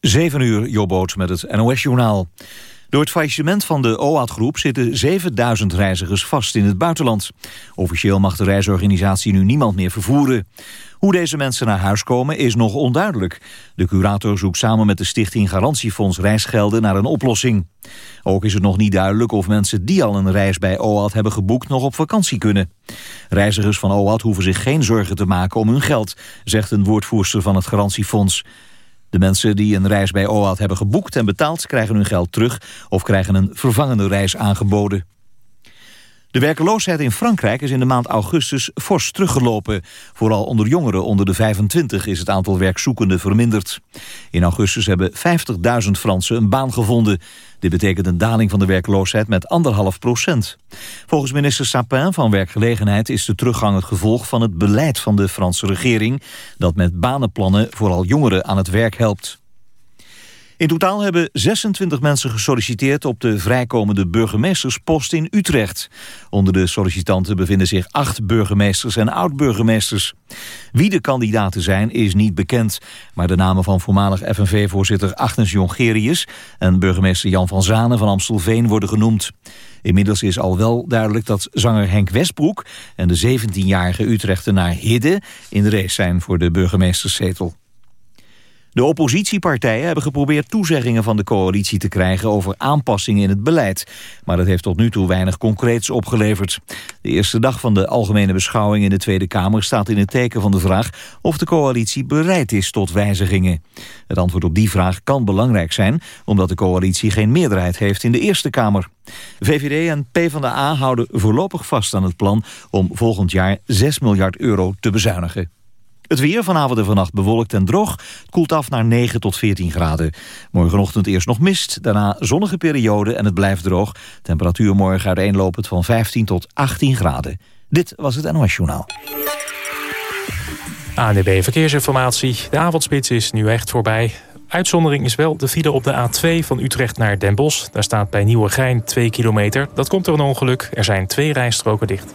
7 uur, Jobboot met het NOS-journaal. Door het faillissement van de OAT-groep zitten 7000 reizigers vast in het buitenland. Officieel mag de reisorganisatie nu niemand meer vervoeren. Hoe deze mensen naar huis komen is nog onduidelijk. De curator zoekt samen met de stichting Garantiefonds Reisgelden naar een oplossing. Ook is het nog niet duidelijk of mensen die al een reis bij OAT hebben geboekt nog op vakantie kunnen. Reizigers van OAT hoeven zich geen zorgen te maken om hun geld, zegt een woordvoerster van het Garantiefonds. De mensen die een reis bij OAT hebben geboekt en betaald... krijgen hun geld terug of krijgen een vervangende reis aangeboden. De werkeloosheid in Frankrijk is in de maand augustus fors teruggelopen. Vooral onder jongeren onder de 25 is het aantal werkzoekenden verminderd. In augustus hebben 50.000 Fransen een baan gevonden. Dit betekent een daling van de werkloosheid met anderhalf procent. Volgens minister Sapin van Werkgelegenheid is de teruggang het gevolg van het beleid van de Franse regering... dat met banenplannen vooral jongeren aan het werk helpt. In totaal hebben 26 mensen gesolliciteerd op de vrijkomende burgemeesterspost in Utrecht. Onder de sollicitanten bevinden zich acht burgemeesters en oud-burgemeesters. Wie de kandidaten zijn is niet bekend. Maar de namen van voormalig FNV-voorzitter Agnes Jongerius... en burgemeester Jan van Zanen van Amstelveen worden genoemd. Inmiddels is al wel duidelijk dat zanger Henk Westbroek... en de 17-jarige Utrechtenaar Hidde in de race zijn voor de burgemeesterszetel. De oppositiepartijen hebben geprobeerd toezeggingen van de coalitie te krijgen over aanpassingen in het beleid. Maar dat heeft tot nu toe weinig concreets opgeleverd. De eerste dag van de algemene beschouwing in de Tweede Kamer staat in het teken van de vraag of de coalitie bereid is tot wijzigingen. Het antwoord op die vraag kan belangrijk zijn, omdat de coalitie geen meerderheid heeft in de Eerste Kamer. VVD en PvdA houden voorlopig vast aan het plan om volgend jaar 6 miljard euro te bezuinigen. Het weer vanavond en vannacht bewolkt en droog. Het koelt af naar 9 tot 14 graden. Morgenochtend eerst nog mist, daarna zonnige periode en het blijft droog. Temperatuur morgen uiteenlopend van 15 tot 18 graden. Dit was het NOS Journaal. ANDB Verkeersinformatie. De avondspits is nu echt voorbij. Uitzondering is wel de file op de A2 van Utrecht naar Den Bosch. Daar staat bij Nieuwegein 2 kilometer. Dat komt door een ongeluk. Er zijn twee rijstroken dicht.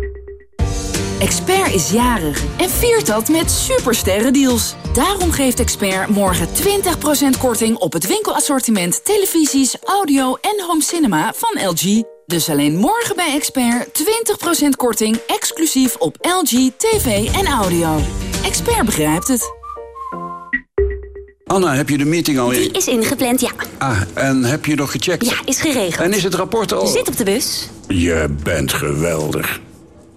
Expert is jarig en viert dat met supersterrendeals. Daarom geeft Expert morgen 20% korting op het winkelassortiment televisies, audio en home cinema van LG. Dus alleen morgen bij Expert 20% korting exclusief op LG, tv en audio. Expert begrijpt het. Anna, heb je de meeting al in? Die is ingepland, ja. Ah, en heb je nog gecheckt? Ja, is geregeld. En is het rapport al... Zit op de bus. Je bent geweldig.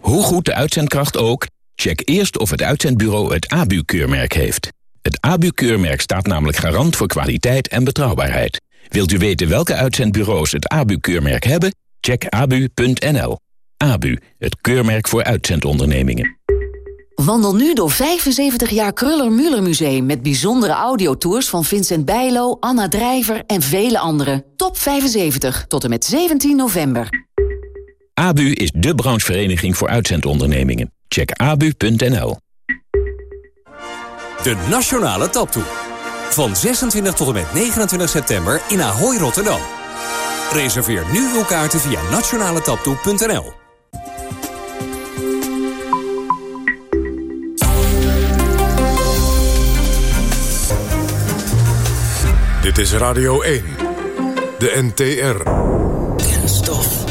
Hoe goed de uitzendkracht ook, check eerst of het uitzendbureau het ABU-keurmerk heeft. Het ABU-keurmerk staat namelijk garant voor kwaliteit en betrouwbaarheid. Wilt u weten welke uitzendbureaus het ABU-keurmerk hebben? Check abu.nl. ABU, het keurmerk voor uitzendondernemingen. Wandel nu door 75 jaar Kruller-Müller Museum... met bijzondere audiotours van Vincent Bijlo, Anna Drijver en vele anderen. Top 75, tot en met 17 november. ABU is de branchevereniging voor uitzendondernemingen. Check abu.nl. De Nationale Taptoe. Van 26 tot en met 29 september in Ahoy, Rotterdam. Reserveer nu uw kaarten via nationaletaptoe.nl. Dit is Radio 1. De NTR. Kenstof.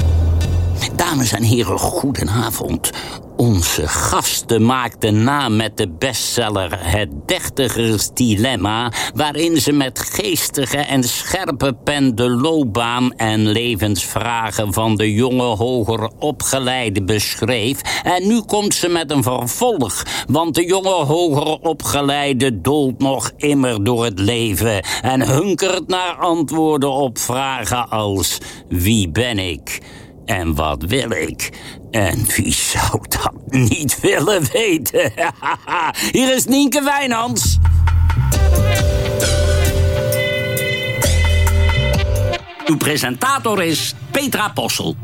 Dames en heren, goedenavond. Onze gasten maakten na met de bestseller Het Dertigers Dilemma... waarin ze met geestige en scherpe pen de loopbaan en levensvragen... van de jonge hoger opgeleide beschreef. En nu komt ze met een vervolg, want de jonge hoger opgeleide... doolt nog immer door het leven en hunkert naar antwoorden op vragen als... wie ben ik... En wat wil ik? En wie zou dat niet willen weten? Hier is Nienke Wijnands. Uw presentator is Petra Possel.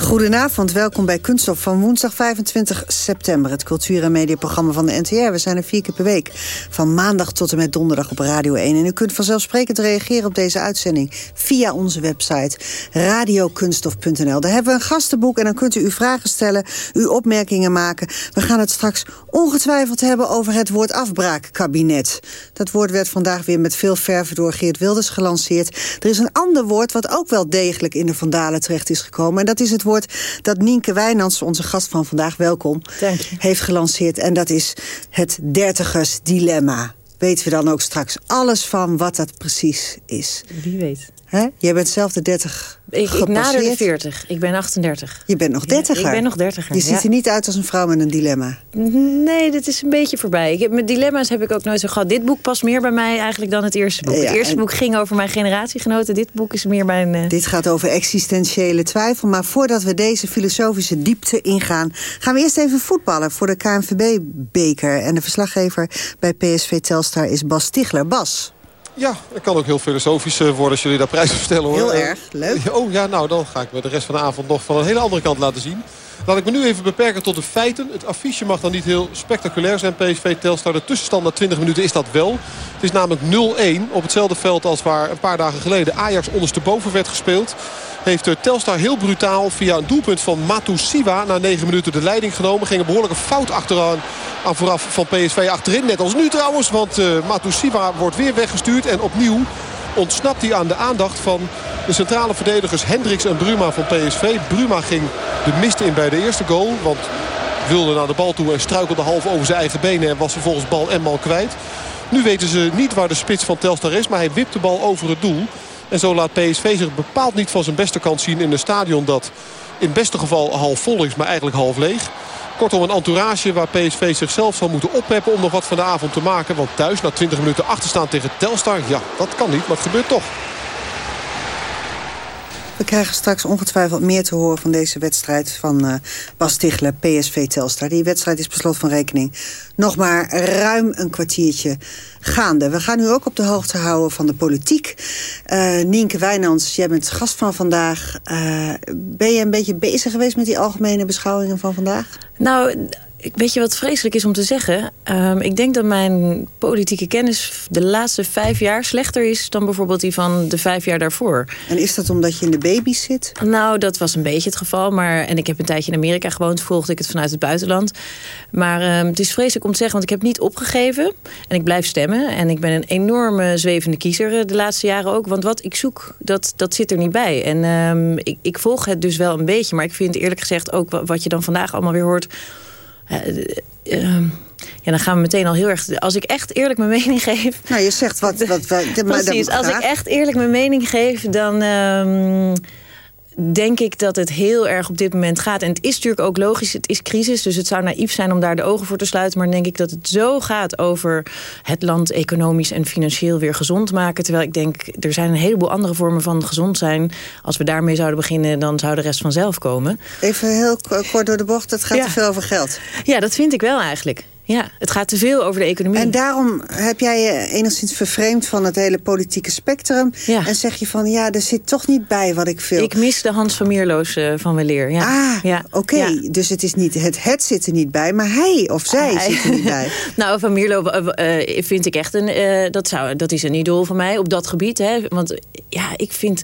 Goedenavond, welkom bij Kunststof van woensdag 25 september. Het cultuur- en mediaprogramma van de NTR. We zijn er vier keer per week, van maandag tot en met donderdag op Radio 1. En u kunt vanzelfsprekend reageren op deze uitzending... via onze website radiokunststof.nl. Daar hebben we een gastenboek en dan kunt u uw vragen stellen... uw opmerkingen maken. We gaan het straks ongetwijfeld hebben over het woord afbraakkabinet. Dat woord werd vandaag weer met veel verve door Geert Wilders gelanceerd. Er is een ander woord wat ook wel degelijk in de vandalen terecht is gekomen. En dat is het woord dat Nienke Wijnands, onze gast van vandaag, welkom, heeft gelanceerd. En dat is het dertigersdilemma. Weten we dan ook straks alles van wat dat precies is. Wie weet. Hè? Jij bent zelf de 30 ik, ik nader de 40. Ik ben 38. Je bent nog 30 ja, Ik ben nog 30 Je ziet er niet uit als een vrouw met een dilemma. Nee, dat is een beetje voorbij. Ik heb, met dilemma's heb ik ook nooit zo gehad. Dit boek past meer bij mij eigenlijk dan het eerste boek. het eerste boek ging over mijn generatiegenoten. Dit boek is meer mijn... Uh... Dit gaat over existentiële twijfel. Maar voordat we deze filosofische diepte ingaan... gaan we eerst even voetballen voor de KNVB-beker. En de verslaggever bij PSV Telstar is Bas Stigler. Bas... Ja, het kan ook heel filosofisch eh, worden als jullie daar prijs op stellen. Hoor. Heel erg, leuk. Oh ja, nou dan ga ik me de rest van de avond nog van een hele andere kant laten zien. Laat ik me nu even beperken tot de feiten. Het affiche mag dan niet heel spectaculair zijn. PSV Telstar. De tussenstand na 20 minuten is dat wel. Het is namelijk 0-1 op hetzelfde veld als waar een paar dagen geleden Ajax ondersteboven werd gespeeld heeft Telstar heel brutaal via een doelpunt van Matusiwa na 9 minuten de leiding genomen. Ging een behoorlijke fout achteraan aan vooraf van PSV achterin. Net als nu trouwens, want uh, Matusiwa wordt weer weggestuurd. En opnieuw ontsnapt hij aan de aandacht van de centrale verdedigers Hendricks en Bruma van PSV. Bruma ging de mist in bij de eerste goal, want wilde naar de bal toe en struikelde half over zijn eigen benen en was vervolgens bal en bal kwijt. Nu weten ze niet waar de spits van Telstar is, maar hij wipt de bal over het doel. En zo laat PSV zich bepaald niet van zijn beste kant zien in een stadion dat in het beste geval half vol is, maar eigenlijk half leeg. Kortom een entourage waar PSV zichzelf zal moeten opheppen om nog wat van de avond te maken. Want thuis na 20 minuten achterstaan tegen Telstar, ja dat kan niet, maar het gebeurt toch. We krijgen straks ongetwijfeld meer te horen van deze wedstrijd van uh, Bas Stigler, PSV Telstar. Die wedstrijd is beslot van rekening nog maar ruim een kwartiertje gaande. We gaan u ook op de hoogte houden van de politiek. Uh, Nienke Wijnands, jij bent gast van vandaag. Uh, ben je een beetje bezig geweest met die algemene beschouwingen van vandaag? Nou, weet je wat vreselijk is om te zeggen? Um, ik denk dat mijn politieke kennis de laatste vijf jaar slechter is... dan bijvoorbeeld die van de vijf jaar daarvoor. En is dat omdat je in de baby's zit? Nou, dat was een beetje het geval. Maar, en ik heb een tijdje in Amerika gewoond, volgde ik het vanuit het buitenland. Maar um, het is vreselijk om te zeggen, want ik heb niet opgegeven. En ik blijf stemmen. En ik ben een enorme zwevende kiezer eh, de laatste jaren ook. Want wat ik zoek, dat, dat zit er niet bij. En um, ik, ik volg het dus wel een beetje. Maar ik vind eerlijk gezegd ook wat je dan vandaag allemaal weer hoort uh, uh, ja, dan gaan we meteen al heel erg... Als ik echt eerlijk mijn mening geef... Nou, je zegt wat... wat, wat Precies, als ik echt eerlijk mijn mening geef, dan... Um, denk ik dat het heel erg op dit moment gaat. En het is natuurlijk ook logisch, het is crisis... dus het zou naïef zijn om daar de ogen voor te sluiten... maar dan denk ik dat het zo gaat over het land economisch en financieel weer gezond maken. Terwijl ik denk, er zijn een heleboel andere vormen van gezond zijn. Als we daarmee zouden beginnen, dan zou de rest vanzelf komen. Even heel kort door de bocht, het gaat Ja. te veel over geld. Ja, dat vind ik wel eigenlijk. Ja, het gaat te veel over de economie. En daarom heb jij je enigszins vervreemd van het hele politieke spectrum. En zeg je van, ja, er zit toch niet bij wat ik wil. Ik mis de Hans van Mierloos eh, van Weleer. Ja. Ah, ja. oké. Ja. Dus het is niet het het zit er niet bij, maar hij of zij zit er niet bij. Nou, Van Mierlo eh, eh, vind ik echt een... eh, dat, zou, dat is een idool van mij op dat gebied. Hè. Want ja, ik vind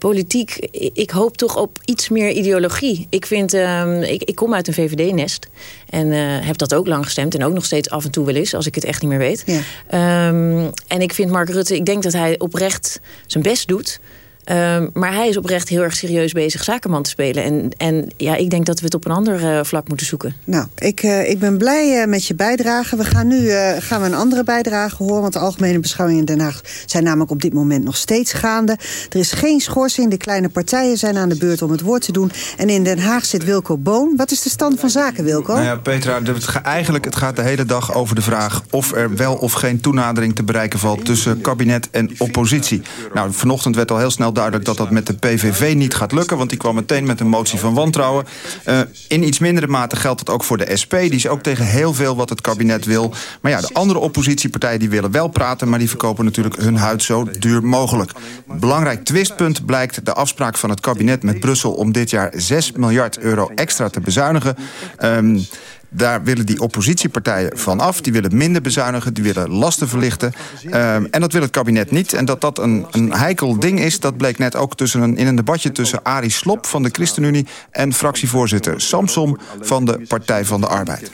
politiek... Ik hoop toch op iets meer ideologie. Ik, vind, ehm, ik, ik kom uit een VVD-nest. En eh, heb dat ook lang gestemd. En ook nog steeds af en toe wel eens, als ik het echt niet meer weet. Ja. Ehm, en ik vind Mark Rutte... Ik denk dat hij oprecht zijn best doet... Ehm, maar hij is oprecht heel erg serieus bezig zakenman te spelen. En, en ja, ik denk dat we het op een ander eh, vlak moeten zoeken. Nou, ik, eh, ik ben blij eh, met je bijdrage. We gaan nu eh, gaan we een andere bijdrage horen... want de algemene beschouwingen in Den Haag zijn namelijk op dit moment nog steeds gaande. Er is geen schorsing, de kleine partijen zijn aan de beurt om het woord te doen. En in Den Haag zit Wilco Boon. Wat is de stand van zaken, Wilco? Nou ja, Petra, het ga- eigenlijk het gaat de hele dag over de vraag... of er wel of geen toenadering te bereiken valt tussen kabinet en oppositie. Nou, vanochtend werd al heel snel duidelijk dat dat met de PVV niet gaat lukken... want die kwam meteen met een motie van wantrouwen. Uh, in iets mindere mate geldt dat ook voor de SP. Die is ook tegen heel veel wat het kabinet wil. Maar ja, de andere oppositiepartijen die willen wel praten... maar die verkopen natuurlijk hun huid zo duur mogelijk. Belangrijk twistpunt blijkt de afspraak van het kabinet met Brussel... om dit jaar 6 miljard euro extra te bezuinigen... Um, daar willen die oppositiepartijen van af. Die willen minder bezuinigen, die willen lasten verlichten. Um, en dat wil het kabinet niet. En dat dat een, een heikel ding is, dat bleek net ook tussen een, in een debatje... tussen Arie Slop van de ChristenUnie en fractievoorzitter Samsom... van de Partij van de Arbeid.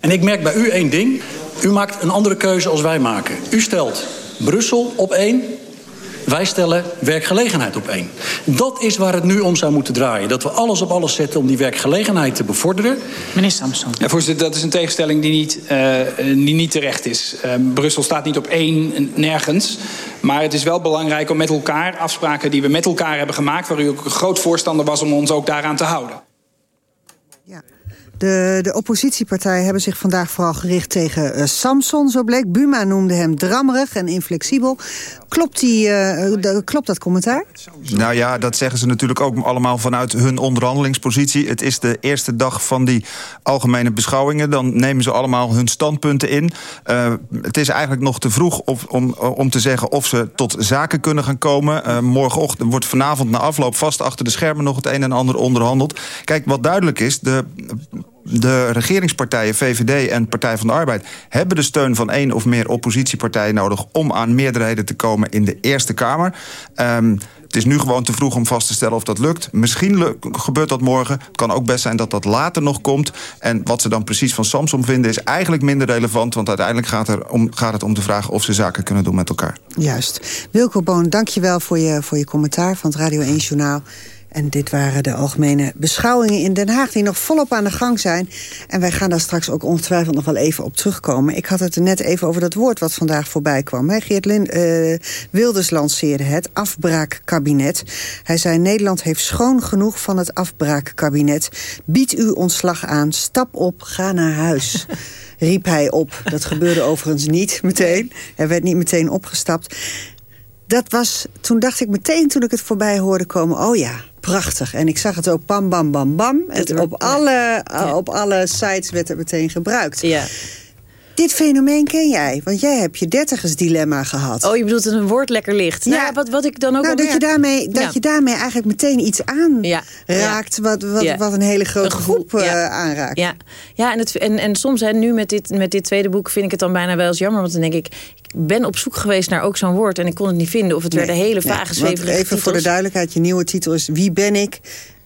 En ik merk bij u één ding. U maakt een andere keuze als wij maken. U stelt Brussel op één wij stellen werkgelegenheid op één. Dat is waar het nu om zou moeten draaien. Dat we alles op alles zetten om die werkgelegenheid te bevorderen. Meneer Samson. Ja, voorzitter, dat is een tegenstelling die niet, uh, die niet terecht is. Uh, Brussel staat niet op één nergens. Maar het is wel belangrijk om met elkaar afspraken die we met elkaar hebben gemaakt... waar u ook een groot voorstander was om ons ook daaraan te houden. De, de oppositiepartijen hebben zich vandaag vooral gericht tegen uh, Samson, zo bleek. Buma noemde hem drammerig en inflexibel. Klopt, die, uh, klopt dat commentaar? Nou ja, dat zeggen ze natuurlijk ook allemaal vanuit hun onderhandelingspositie. Het is de eerste dag van die algemene beschouwingen. Dan nemen ze allemaal hun standpunten in. Uh, het is eigenlijk nog te vroeg of, om, om te zeggen of ze tot zaken kunnen gaan komen. Morgenochtend wordt vanavond na afloop vast achter de schermen nog het een en ander onderhandeld. Kijk, wat duidelijk is, de de regeringspartijen VVD en Partij van de Arbeid... hebben de steun van één of meer oppositiepartijen nodig... om aan meerderheden te komen in de Eerste Kamer. Um, het is nu gewoon te vroeg om vast te stellen of dat lukt. Misschien gebeurt dat morgen. Het kan ook best zijn dat dat later nog komt. En wat ze dan precies van Samsung vinden is eigenlijk minder relevant... want uiteindelijk gaat, er om, gaat het om de vraag of ze zaken kunnen doen met elkaar. Juist. Wilco Boon, dank je wel voor je, voor je commentaar van het Radio 1 Journaal. En dit waren de algemene beschouwingen in Den Haag... die nog volop aan de gang zijn. En wij gaan daar straks ook ongetwijfeld nog wel even op terugkomen. Ik had het net even over dat woord wat vandaag voorbij kwam. Geert Lind, uh, Wilders lanceerde het afbraakkabinet. Hij zei, Nederland heeft schoon genoeg van het afbraakkabinet. Bied u ontslag aan, stap op, ga naar huis. riep hij op. Dat gebeurde overigens niet meteen. Er werd niet meteen opgestapt dat was, toen dacht ik meteen toen ik het voorbij hoorde komen... oh ja, prachtig. En ik zag het ook bam, bam, bam, bam. Het, op, alle, op alle sites werd het meteen gebruikt. Ja. Dit fenomeen ken jij, want jij hebt je dertigersdilemma gehad. Oh, je bedoelt dat een woord lekker ligt. Ja, nou, wat, wat ik dan ook nou, dat, je daarmee, dat je daarmee eigenlijk meteen iets aanraakt... Ja. Wat, wat, wat een hele grote een groep, groep uh, aanraakt. Ja, ja en, het, en, en soms, hè, nu met dit, met dit tweede boek... vind ik het dan bijna wel eens jammer, want dan denk ik... ik ben op zoek geweest naar ook zo'n woord en ik kon het niet vinden. Of het nee, werden hele vage, nee, Even voor de duidelijkheid, je nieuwe titel is Wie ben ik?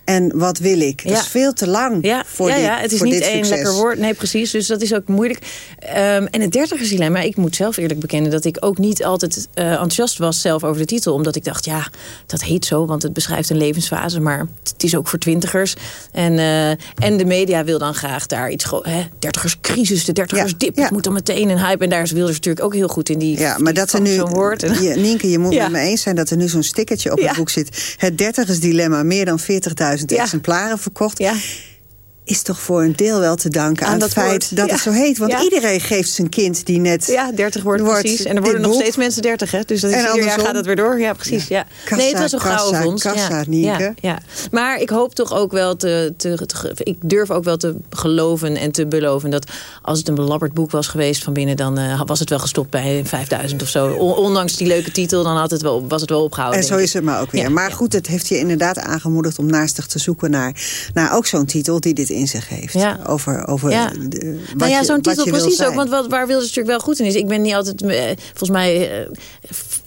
En wat wil ik. Ja. Dat is veel te lang ja. voor ja, dit Ja, het is niet één lekker woord. Nee, precies. Dus dat is ook moeilijk. Um, en het dertigersdilemma, ik moet zelf eerlijk bekennen... dat ik ook niet altijd uh, enthousiast was zelf over de titel. Omdat ik dacht, ja, dat heet zo, want het beschrijft een levensfase. Maar het is ook voor twintigers. En, uh, en de media wil dan graag daar iets... Hè, dertigerscrisis, de dertigersdip. Ja. moet dan meteen een hype. En daar is Wilders natuurlijk ook heel goed in. Die, ja, maar dat er nu... Woord. Je, Nienke, je moet het met me eens zijn dat er nu zo'n stickertje op het boek zit. Het dertigersdilemma, meer dan 40.000 ja. Exemplaren verkocht. Ja is toch voor een deel wel te danken aan, aan het feit woord. dat ja. het zo heet. Want ja. iedereen geeft zijn kind die net... Ja, 30 wordt, wordt precies. En er worden nog boek. steeds mensen 30, hè? Dus dat is ieder jaar gaat het weer door. Ja, precies. Ja. Kassa, nee, het was een gouden vondst. Kassa, ja. Ja, Maar ik hoop toch ook wel te, te, te, Ik durf ook wel te geloven en te beloven... dat als het een belabberd boek was geweest van binnen... dan uh, was het wel gestopt bij 5000 of zo. Ondanks die leuke titel, dan had het wel, was het wel opgehouden. En zo is het maar ook weer. maar goed, het heeft je inderdaad aangemoedigd... om naastig te zoeken naar, naar ook zo'n titel die dit in zich heeft. Ja. Over, over ja. De, nou ja, zo'n titel precies ook. Want wat, waar Wilders natuurlijk wel goed in is. Ik ben niet altijd, uh, volgens mij...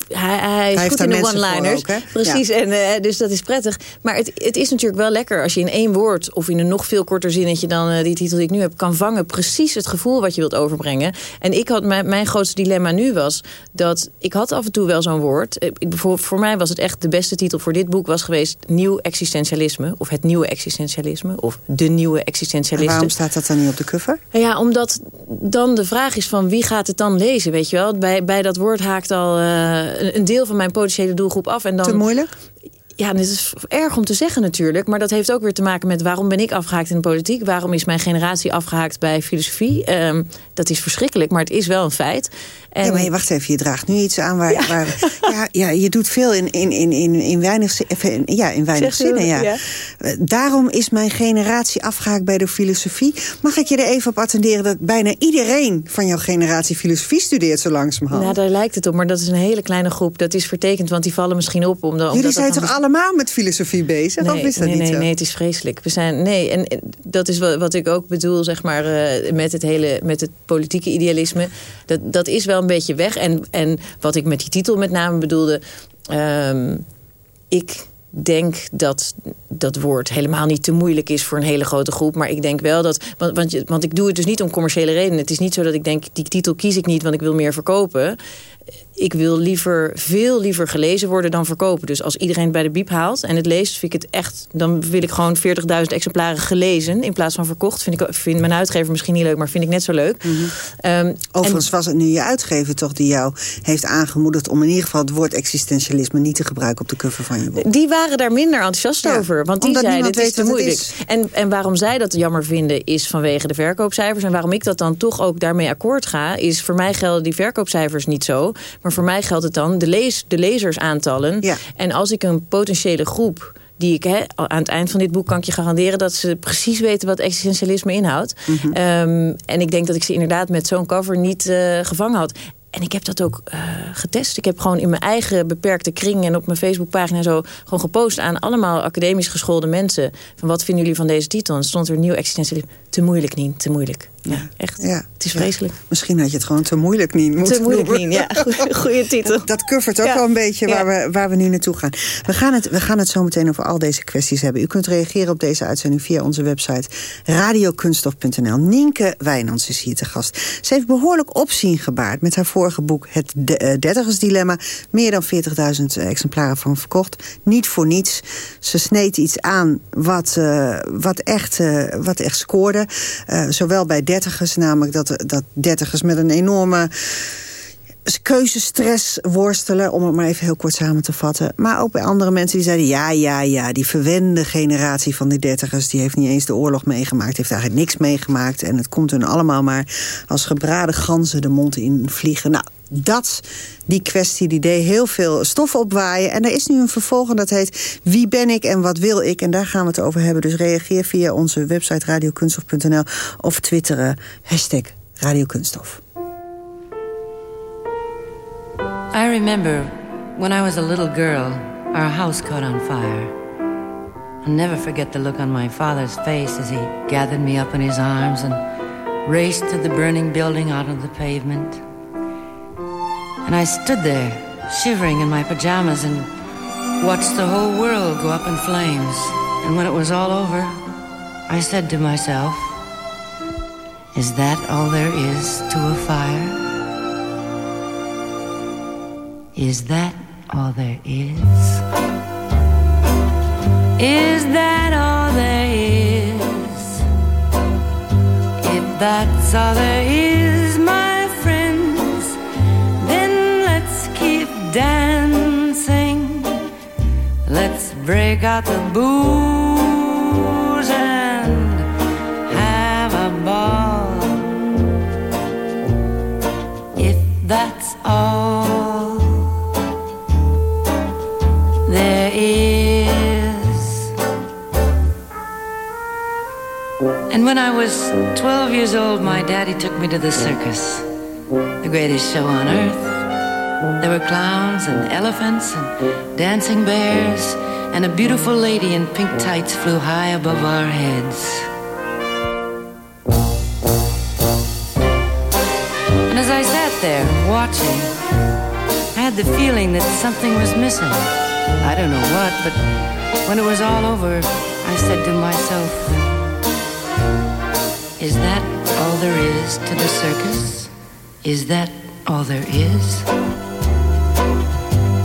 Hij, hij, is hij goed in de one-liners. Precies, ja. en, uh, dus dat is prettig. Maar het, het is natuurlijk wel lekker als je in één woord... of in een nog veel korter zinnetje dan uh, die titel die ik nu heb... kan vangen precies het gevoel wat je wilt overbrengen. En ik had, mijn, mijn grootste dilemma nu was... dat ik had af en toe wel zo'n woord. Ik, voor, voor mij was het echt de beste titel voor dit boek... was geweest Nieuw Existentialisme. Of Het Nieuwe Existentialisme. Of De Nieuwe Existentialisme. En waarom staat dat dan niet op de cover? Ja, omdat dan de vraag is van wie gaat het dan lezen, weet je wel? Bij, bij dat woord haakt al... Uh, een deel van mijn potentiële doelgroep af. En dan, Te moeilijk? Ja, het is erg om te zeggen natuurlijk. Maar dat heeft ook weer te maken met waarom ben ik afgehaakt in de politiek? Waarom is mijn generatie afgehaakt bij filosofie? Ehm, dat is verschrikkelijk, maar het is wel een feit. En... Ja, maar je, wacht even, je draagt nu iets aan waar... Ja, waar, ja, ja je doet veel in, in, in, in, in weinig, ja, in weinig zinnen. Ja. ja. Daarom is mijn generatie afgehaakt bij de filosofie. Mag ik je er even op attenderen dat bijna iedereen van jouw generatie filosofie studeert zo langzamerhand? Nou, daar lijkt het op, maar dat is een hele kleine groep. Dat is vertekend, want die vallen misschien op. Omdat, Jullie zijn toch allemaal met filosofie bezig? Nee, of is dat nee, niet nee, zo? nee, het is vreselijk. We zijn, nee, en dat is wat, wat ik ook bedoel, zeg maar, uh, met het hele, met het politieke idealisme. Dat, dat is wel een beetje weg. En, en wat ik met die titel met name bedoelde... Um, ik denk dat dat woord helemaal niet te moeilijk is voor een hele grote groep. Maar ik denk wel dat... Want, want, want ik doe het dus niet om commerciële redenen. Het is niet zo dat ik denk, die titel kies ik niet, want ik wil meer verkopen. Ik wil liever, veel liever gelezen worden dan verkopen. Dus als iedereen het bij de biep haalt en het leest, vind ik het echt... dan wil ik gewoon 40.000 exemplaren gelezen in plaats van verkocht. Vind ik vind mijn uitgever misschien niet leuk, maar vind ik net zo leuk. Mm -hmm. um, Overigens en, was het nu je uitgever toch die jou heeft aangemoedigd... om in ieder geval het woord existentialisme niet te gebruiken op de cover van je boek. Die waren daar minder enthousiast ja, over. Want die zeiden, het is te moeilijk. Is. En, en waarom zij dat jammer vinden is vanwege de verkoopcijfers. En waarom ik dat dan toch ook daarmee akkoord ga... is voor mij gelden die verkoopcijfers niet zo... Maar voor mij geldt het dan de, lees, de lezersaantallen. Ja. En als ik een potentiële groep die ik he, aan het eind van dit boek kan ik je garanderen dat ze precies weten wat existentialisme inhoudt. Mm -hmm. um, en ik denk dat ik ze inderdaad met zo'n cover niet uh, gevangen had. En ik heb dat ook uh, getest. Ik heb gewoon in mijn eigen beperkte kring en op mijn Facebookpagina zo gewoon gepost aan allemaal academisch geschoolde mensen. Van wat vinden jullie van deze titel? En stond er nieuw existentialisme. Te moeilijk niet, te moeilijk. Ja, echt. Ja. Het is vreselijk. Ja. Misschien had je het gewoon te moeilijk niet moeten Te moeilijk niet, ja. Goeie titel. Dat, dat covert ook ja. wel een beetje waar, we, waar we nu naartoe gaan. We gaan, het, we gaan het zo meteen over al deze kwesties hebben. U kunt reageren op deze uitzending via onze website radiokunstof.nl. Nienke Wijnands is hier te gast. Ze heeft behoorlijk opzien gebaard met haar vorige boek Het Dertigersdilemma. Meer dan 40.000 exemplaren van verkocht. Niet voor niets. Ze sneed iets aan wat, uh, wat, echt, uh, wat echt scoorde. Uh, zowel bij dertigers, namelijk dat, dat dertigers met een enorme keuzestress worstelen, om het maar even heel kort samen te vatten. Maar ook bij andere mensen die zeiden, ja, ja, ja, die verwende generatie van die dertigers, die heeft niet eens de oorlog meegemaakt, heeft eigenlijk niks meegemaakt. En het komt hun allemaal maar als gebraden ganzen de mond in vliegen. Nou, dat, die kwestie, die deed heel veel stof opwaaien. En er is nu een vervolg en dat heet Wie ben ik en wat wil ik? En daar gaan we het over hebben. Dus reageer via onze website radiokunstof.nl of twitteren hashtag radiokunstof. I remember when I was a little girl, our house caught on fire. I'll never forget the look on my father's face as he gathered me up in his arms and raced to the burning building out on the pavement. And I stood there, shivering in my pajamas, and watched the whole world go up in flames. And when it was all over, I said to myself, Is that all there is to a fire? Is that all there is? Is that all there is? If that's all there is, dancing. Let's break out the booze and have a ball. If that's all there is. And when I was 12 years old, my daddy took me to the circus, the greatest show on earth. There were clowns and elephants and dancing bears, and a beautiful lady in pink tights flew high above our heads. And as I sat there watching, I had the feeling that something was missing. I don't know what, but when it was all over, I said to myself, Is that all there is to the circus? Is that all there is?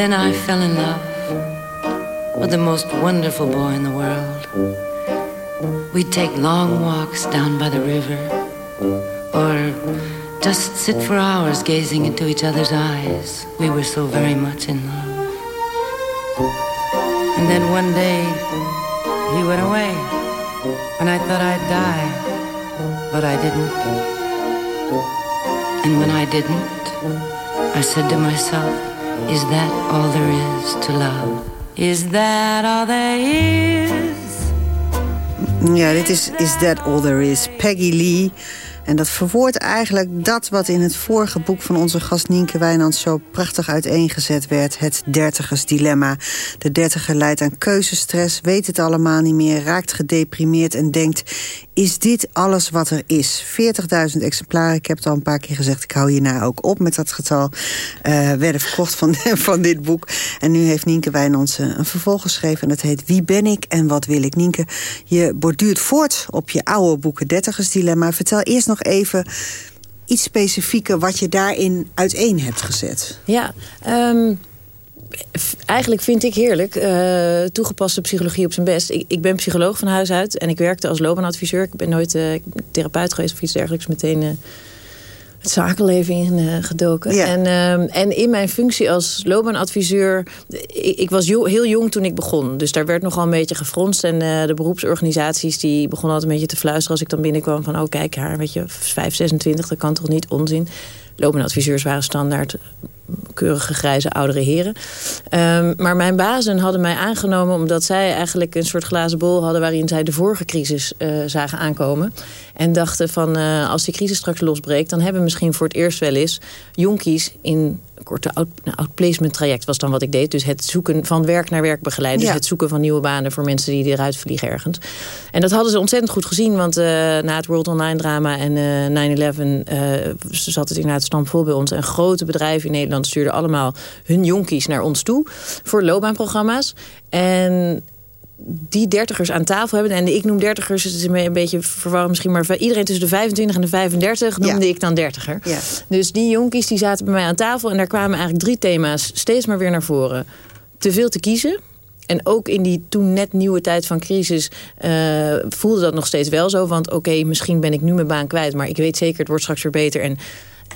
then I fell in love with the most wonderful boy in the world. We'd take long walks down by the river, or just sit for hours gazing into each other's eyes. We were so very much in love. And then one day, he went away, and I thought I'd die, but I didn't. And when I didn't, I said to myself, is that all there is to love? Is that all there is? Ja, dit is Is That All There Is, Peggy Lee. En dat verwoordt eigenlijk dat wat in het vorige boek van onze gast Nienke Wijnand zo prachtig uiteengezet werd. Het dertigersdilemma. De dertiger leidt aan keuzestress, weet het allemaal niet meer, raakt gedeprimeerd en denkt... is dit alles wat er is? 40.000 exemplaren, ik heb het al een paar keer gezegd... ik hou hierna ook op met dat getal, uh, werden verkocht van, van dit boek. En nu heeft Nienke Wijnand een vervolg geschreven en dat heet Wie ben ik en wat wil ik? Nienke, je borduurt voort op je oude boeken Dertigersdilemma. Vertel eerst nog even iets specifieker wat je daarin uiteen hebt gezet. Ja, um, eigenlijk vind ik heerlijk. Uh, toegepaste psychologie op zijn best. Ik, ik, ben psycholoog van huis uit en ik werkte als loopbaanadviseur. Ik ben nooit uh, therapeut geweest of iets dergelijks. Meteen uh, het zakenleven ingedoken. Ja. En, uh, en in mijn functie als loopbaanadviseur... Ik, ik was jo heel jong toen ik begon. Dus daar werd nogal een beetje gefronst. En uh, de beroepsorganisaties die begonnen altijd een beetje te fluisteren... als ik dan binnenkwam van, oh kijk haar, weet je, 5, 26, dat kan toch niet onzin. Loopbaanadviseurs waren standaard keurige grijze oudere heren. Um, maar mijn bazen hadden mij aangenomen omdat zij eigenlijk een soort glazen bol hadden... waarin zij de vorige crisis uh, zagen aankomen. En dachten van uh, als die crisis straks losbreekt... dan hebben we misschien voor het eerst wel eens jonkies in korte outplacement traject was dan wat ik deed. Dus het zoeken van werk naar werk begeleiden. Dus het zoeken van nieuwe banen voor mensen die eruit vliegen ergens. En dat hadden ze ontzettend goed gezien. Want uh, na het World Online drama en uh, 9-11 uh, zat het inderdaad stampvol bij ons. En grote bedrijven in Nederland stuurden allemaal hun jonkies naar ons toe. Voor loopbaanprogramma's. En die dertigers aan tafel hebben. En ik noem dertigers, het is een beetje verwarrend misschien... maar iedereen tussen de 25 en de 35 noemde ik dan dertiger. Ja. Dus die jonkies die zaten bij mij aan tafel... en daar kwamen eigenlijk drie thema's steeds maar weer naar voren. Te veel te kiezen. En ook in die toen net nieuwe tijd van crisis uh, voelde dat nog steeds wel zo. Want oké, okay, misschien ben ik nu mijn baan kwijt... maar ik weet zeker, het wordt straks weer beter... en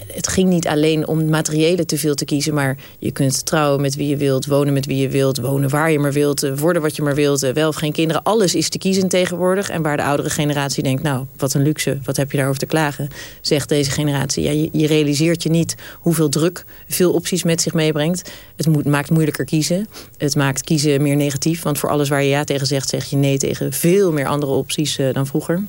het ging niet alleen om materiële te veel te kiezen... maar je kunt trouwen met wie je wilt, wonen met wie je wilt... wonen waar je maar wilt, eh, worden wat je maar wilt... Eh, wel of geen kinderen, alles is te kiezen tegenwoordig. En waar de oudere generatie denkt, nou, wat een luxe... wat heb je daarover te klagen, zegt deze generatie. Ja, je, realiseert je niet hoeveel druk veel opties met zich meebrengt. Het maakt moeilijker kiezen. Het maakt kiezen meer negatief. Want voor alles waar je ja tegen zegt, zeg je nee tegen veel meer andere opties uh, dan vroeger.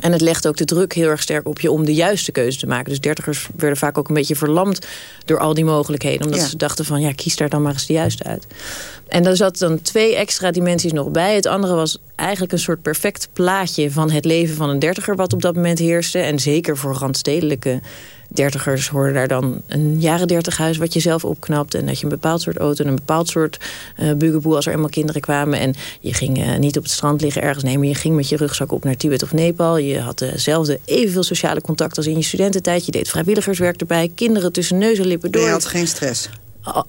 En het legt ook de druk heel erg sterk op je om de juiste keuze te maken. Dus dertigers werden vaak ook een beetje verlamd door al die mogelijkheden. Omdat ja. ze dachten van, ja, kies daar dan maar eens de juiste uit. En daar zat dan twee extra dimensies nog bij. Het andere was eigenlijk een soort perfect plaatje van het leven van een dertiger... wat op dat moment heerste. En zeker voor randstedelijke dertigers hoorden daar dan een jaren dertig huis... wat je zelf opknapt en dat je een bepaald soort auto... en een bepaald soort uh, als er eenmaal kinderen kwamen. En je ging uh, niet op het strand liggen ergens nemen. Je ging met je rugzak op naar Tibet of Nepal. Je had dezelfde evenveel sociale contact als in je studententijd. Je deed vrijwilligerswerk erbij. Kinderen tussen neus en lippen door. Je had geen stress.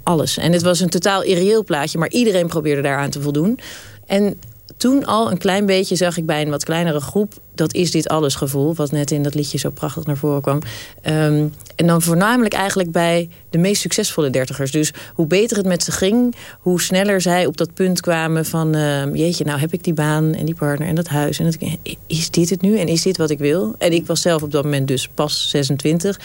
Alles. En het was een totaal irreëel plaatje, maar iedereen probeerde daaraan te voldoen. En toen al een klein beetje zag ik bij een wat kleinere groep... dat is dit alles gevoel, wat net in dat liedje zo prachtig naar voren kwam. Um, en dan voornamelijk eigenlijk bij de meest succesvolle dertigers. Dus hoe beter het met ze ging, hoe sneller zij op dat punt kwamen van... Uh, jeetje, nou heb ik die baan en die partner en dat huis. En is dit het nu en is dit wat ik wil? En ik was zelf op dat moment dus pas 26...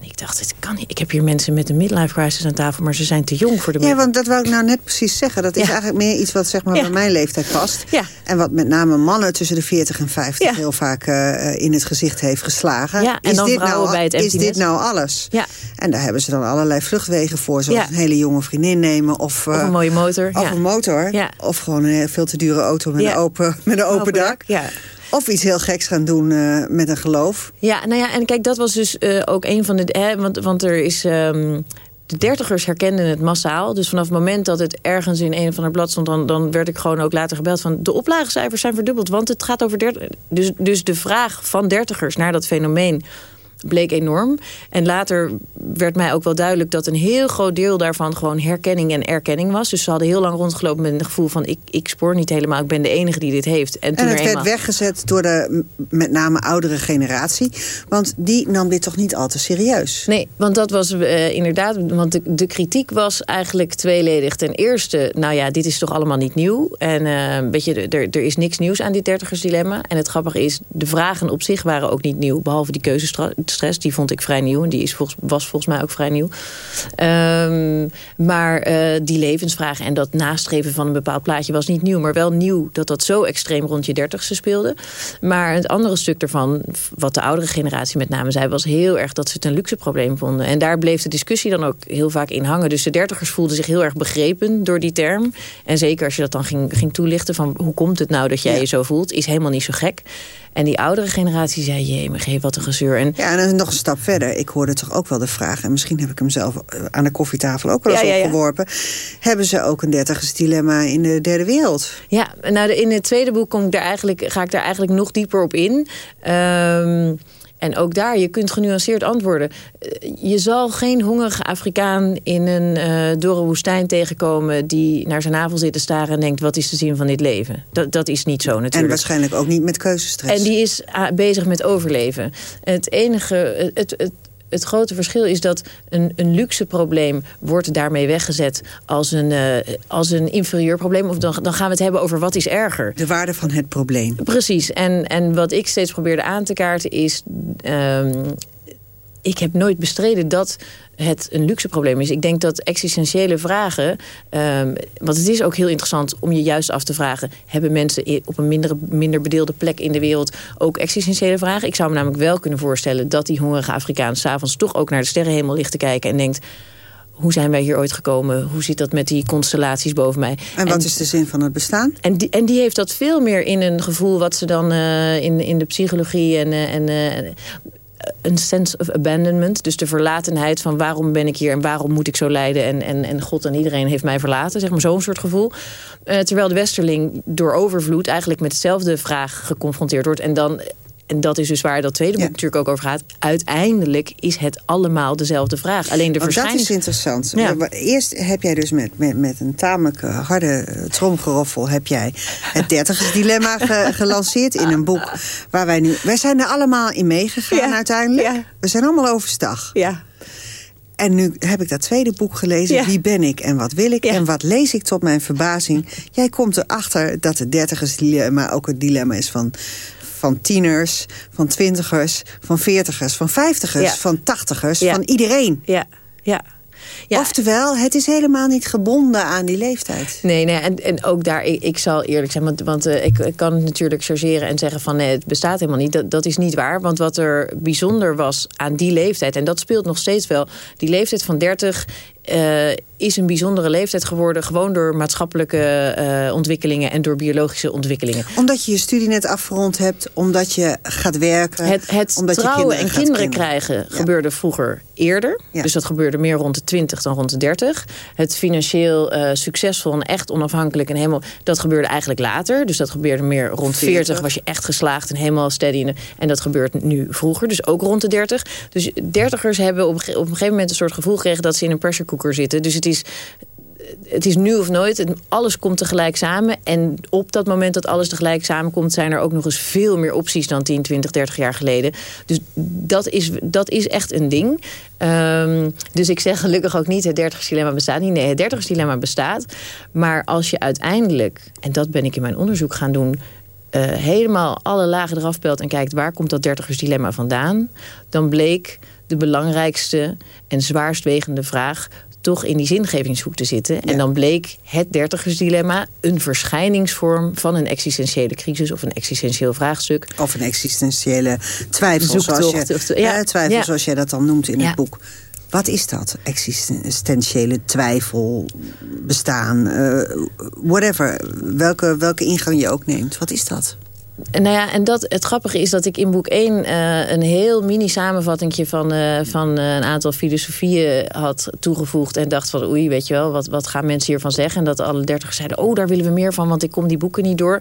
En ik dacht, het kan niet. Ik heb hier mensen met een midlife crisis aan tafel... maar ze zijn te jong voor de... Ja, want dat wou ik nou net precies zeggen. Dat is ja. eigenlijk meer iets wat zeg maar, ja. bij mijn leeftijd past. Ja. En wat met name mannen tussen de 40 en 50 heel vaak uh, in het gezicht heeft geslagen. Ja, en is dan dit nou, bij het Is dit nou alles? Ja. En daar hebben ze dan allerlei vluchtwegen voor. Zoals een hele jonge vriendin nemen. Of, uh, of een mooie motor. Of een motor. Of gewoon een veel te dure auto met, een, open, met een open, open dak. dak. Ja. Of iets heel geks gaan doen uh, met een geloof. Ja, nou ja, en kijk, dat was dus uh, ook een van de... Want, want er is... Um, de dertigers herkenden het massaal. Dus vanaf het moment dat het ergens in een of ander blad stond... Dan, dan werd ik gewoon ook later gebeld van... de oplagecijfers zijn verdubbeld, want het gaat over dertig... Dus, dus de vraag van dertigers naar dat fenomeen bleek enorm. En later werd mij ook wel duidelijk dat een heel groot deel daarvan gewoon herkenning en erkenning was. Dus ze hadden heel lang rondgelopen met een gevoel van ik, ik spoor niet helemaal, ik ben de enige die dit heeft. En, toen en het werd weggezet door de met name oudere generatie. Want die nam dit toch niet al te serieus? Nee, want dat was uh, inderdaad, want de, de, kritiek was eigenlijk tweeledig. Ten eerste, nou ja, dit is toch allemaal niet nieuw. En uh, weet je, er, er is niks nieuws aan dit dertigersdilemma. En het grappige is, de vragen op zich waren ook niet nieuw, behalve die keuzestress, die vond ik vrij nieuw. En die is volgens, was volgens mij ook vrij nieuw. Um, maar uh, die levensvragen en dat nastreven van een bepaald plaatje was niet nieuw. Maar wel nieuw dat dat zo extreem rond je dertigste speelde. Maar het andere stuk ervan, wat de oudere generatie met name zei... was heel erg dat ze het een luxe probleem vonden. En daar bleef de discussie dan ook heel vaak in hangen. Dus de dertigers voelden zich heel erg begrepen door die term. En zeker als je dat dan ging, ging toelichten van... hoe komt het nou dat jij je zo voelt, is helemaal niet zo gek. En die oudere generatie zei, jee, maar geef wat een gezeur. En, ja, en nog een stap verder. Ik hoorde toch ook wel de vraag... en misschien heb ik hem zelf eh, aan de koffietafel ook wel eens ja, opgeworpen... hebben ze ook een dertigers dilemma in de derde wereld? Ja, nou in het tweede boek kom ik daar eigenlijk, ga ik daar eigenlijk nog dieper op in... Um, en ook daar, je kunt genuanceerd antwoorden. Eh, je zal geen hongerige Afrikaan in een uh, dorre woestijn tegenkomen... die naar zijn navel zit te staren en denkt... wat is de zin van dit leven? Dat, dat is niet zo natuurlijk. En waarschijnlijk ook niet met keuzestress. En die is ah, bezig met overleven. Het enige, het, het, het grote verschil is dat een, een luxe probleem wordt daarmee weggezet als een, uh, als een inferieur probleem. Of dan, dan gaan we het hebben over wat is erger. De waarde van het probleem. Precies. En, en wat ik steeds probeerde aan te kaarten is... Um, ik heb nooit bestreden dat het een luxe probleem is. Ik denk dat existentiële vragen... Um, want het is ook heel interessant om je juist af te vragen... hebben mensen op een minder, minder bedeelde plek in de wereld ook existentiële vragen? Ik zou me namelijk wel kunnen voorstellen... dat die hongerige Afrikaan s'avonds toch ook naar de sterrenhemel ligt te kijken... en denkt, hoe zijn wij hier ooit gekomen? Hoe zit dat met die constellaties boven mij? En wat is de zin van het bestaan? En die, en die heeft dat veel meer in een gevoel... wat ze dan uh, in, in de psychologie en, uh, en uh, een sense of abandonment. Dus de verlatenheid van waarom ben ik hier en waarom moet ik zo lijden. En, en, en God en iedereen heeft mij verlaten. Zeg maar zo'n soort gevoel. Uh, terwijl de westerling door overvloed eigenlijk met dezelfde vraag geconfronteerd wordt. En dan en dat is dus waar dat tweede boek natuurlijk ook over gaat. Uiteindelijk is het allemaal dezelfde vraag. Alleen de verschijning... dat is interessant. Ja. Eerst heb jij dus met, met, met een tamelijk harde eh, tromgeroffel... heb jij het dertigersdilemma ge, gelanceerd in een boek... waar wij nu... Wij zijn er allemaal in meegegaan uiteindelijk. We zijn allemaal overstag. Ja. En nu heb ik dat tweede boek gelezen. Wie ben ik en wat wil ik? En wat lees ik tot mijn verbazing? Jij komt erachter dat het dertigersdilemma ook het dilemma is van van tieners, van twintigers, van veertigers, van vijftigers, van tachtigers, van iedereen. Ja, ja. Ja. Oftewel, het is helemaal niet gebonden aan die leeftijd. Nee, nee en, en ook daar, ik, ik zal eerlijk zijn... want, want uh, ik, ik, kan het natuurlijk chargeren en zeggen van... nee, het bestaat helemaal niet. Dat, dat is niet waar, want wat er bijzonder was aan die leeftijd... en dat speelt nog steeds wel, die leeftijd van 30 uh, is een bijzondere leeftijd geworden... gewoon door maatschappelijke uh, ontwikkelingen en door biologische ontwikkelingen. Omdat je je studie net afgerond hebt, omdat je gaat werken... Het, het omdat trouwen je en kinderen krijgen ja. gebeurde vroeger eerder. Ja. Dus dat gebeurde meer rond de 20 dan rond de 30. Het financieel uh, succesvol en echt onafhankelijk en helemaal... dat gebeurde eigenlijk later. Dus dat gebeurde meer rond 40, 40 was je echt geslaagd en helemaal steady. En dat gebeurt nu vroeger, dus ook rond de 30. Dus dertigers hebben op, op een gegeven moment een soort gevoel gekregen... dat ze in een pressure zitten. Dus het is het is nu of nooit. Alles komt tegelijk samen. En op dat moment dat alles tegelijk samenkomt... zijn er ook nog eens veel meer opties dan 10, 20, 30 jaar geleden. Dus dat is, dat is echt een ding. Um, dus ik zeg gelukkig ook niet... het 30 dilemma bestaat niet. Nee, het 30 dilemma bestaat. Maar als je uiteindelijk... en dat ben ik in mijn onderzoek gaan doen... Uh, helemaal alle lagen eraf pelt en kijkt... waar komt dat 30 dilemma vandaan... dan bleek de belangrijkste en zwaarstwegende vraag toch in die zingevingshoek te zitten. Ja. En dan bleek het dertigersdilemma een verschijningsvorm van een existentiële crisis of een existentieel vraagstuk. Of een existentiële twijfel, zoals, je, ja. twijfel zoals jij dat dan noemt in het boek. Wat is dat? Existentiële twijfel, bestaan, uh, whatever. Welke, welke ingang je ook neemt. Wat is dat? Nou ja, en dat, het grappige is dat ik in boek 1 uh, een heel mini samenvatting van, uh, van uh, een aantal filosofieën had toegevoegd. En dacht van oei, weet je wel, wat, wat gaan mensen hiervan zeggen? En dat alle dertig zeiden, oh, daar willen we meer van, want ik kom die boeken niet door.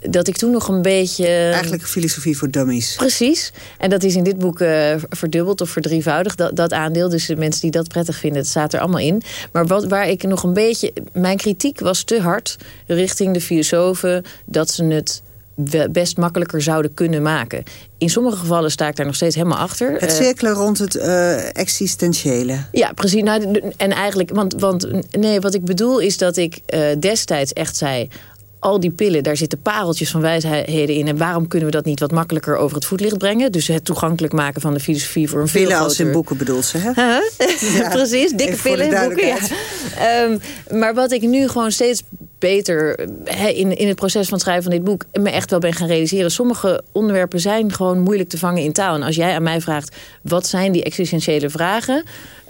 dat ik toen nog een beetje... Eigenlijk filosofie voor dummies. Precies. En dat is in dit boek uh, verdubbeld of verdrievoudigd, dat, dat aandeel. Dus de mensen die dat prettig vinden, het staat er allemaal in. Maar wat, waar ik nog een beetje... Mijn kritiek was te hard richting de filosofen... dat ze het best makkelijker zouden kunnen maken. In sommige gevallen sta ik daar nog steeds helemaal achter. Het cirkelen rond het uh, existentiële. Ja, precies. Nou, en eigenlijk, want, want nee, wat ik bedoel is dat ik uh, destijds echt zei al die pillen, daar zitten pareltjes van wijsheden in. En waarom kunnen we dat niet wat makkelijker over het voetlicht brengen? Dus het toegankelijk maken van de filosofie voor een veel pillen als in boeken bedoelt ze, hè? Ja, Precies, dikke pillen in boeken. Ja. Um, maar wat ik nu gewoon steeds beter in, in het proces van het schrijven van dit boek... me echt wel ben gaan realiseren. Sommige onderwerpen zijn gewoon moeilijk te vangen in taal. En als jij aan mij vraagt, wat zijn die existentiële vragen...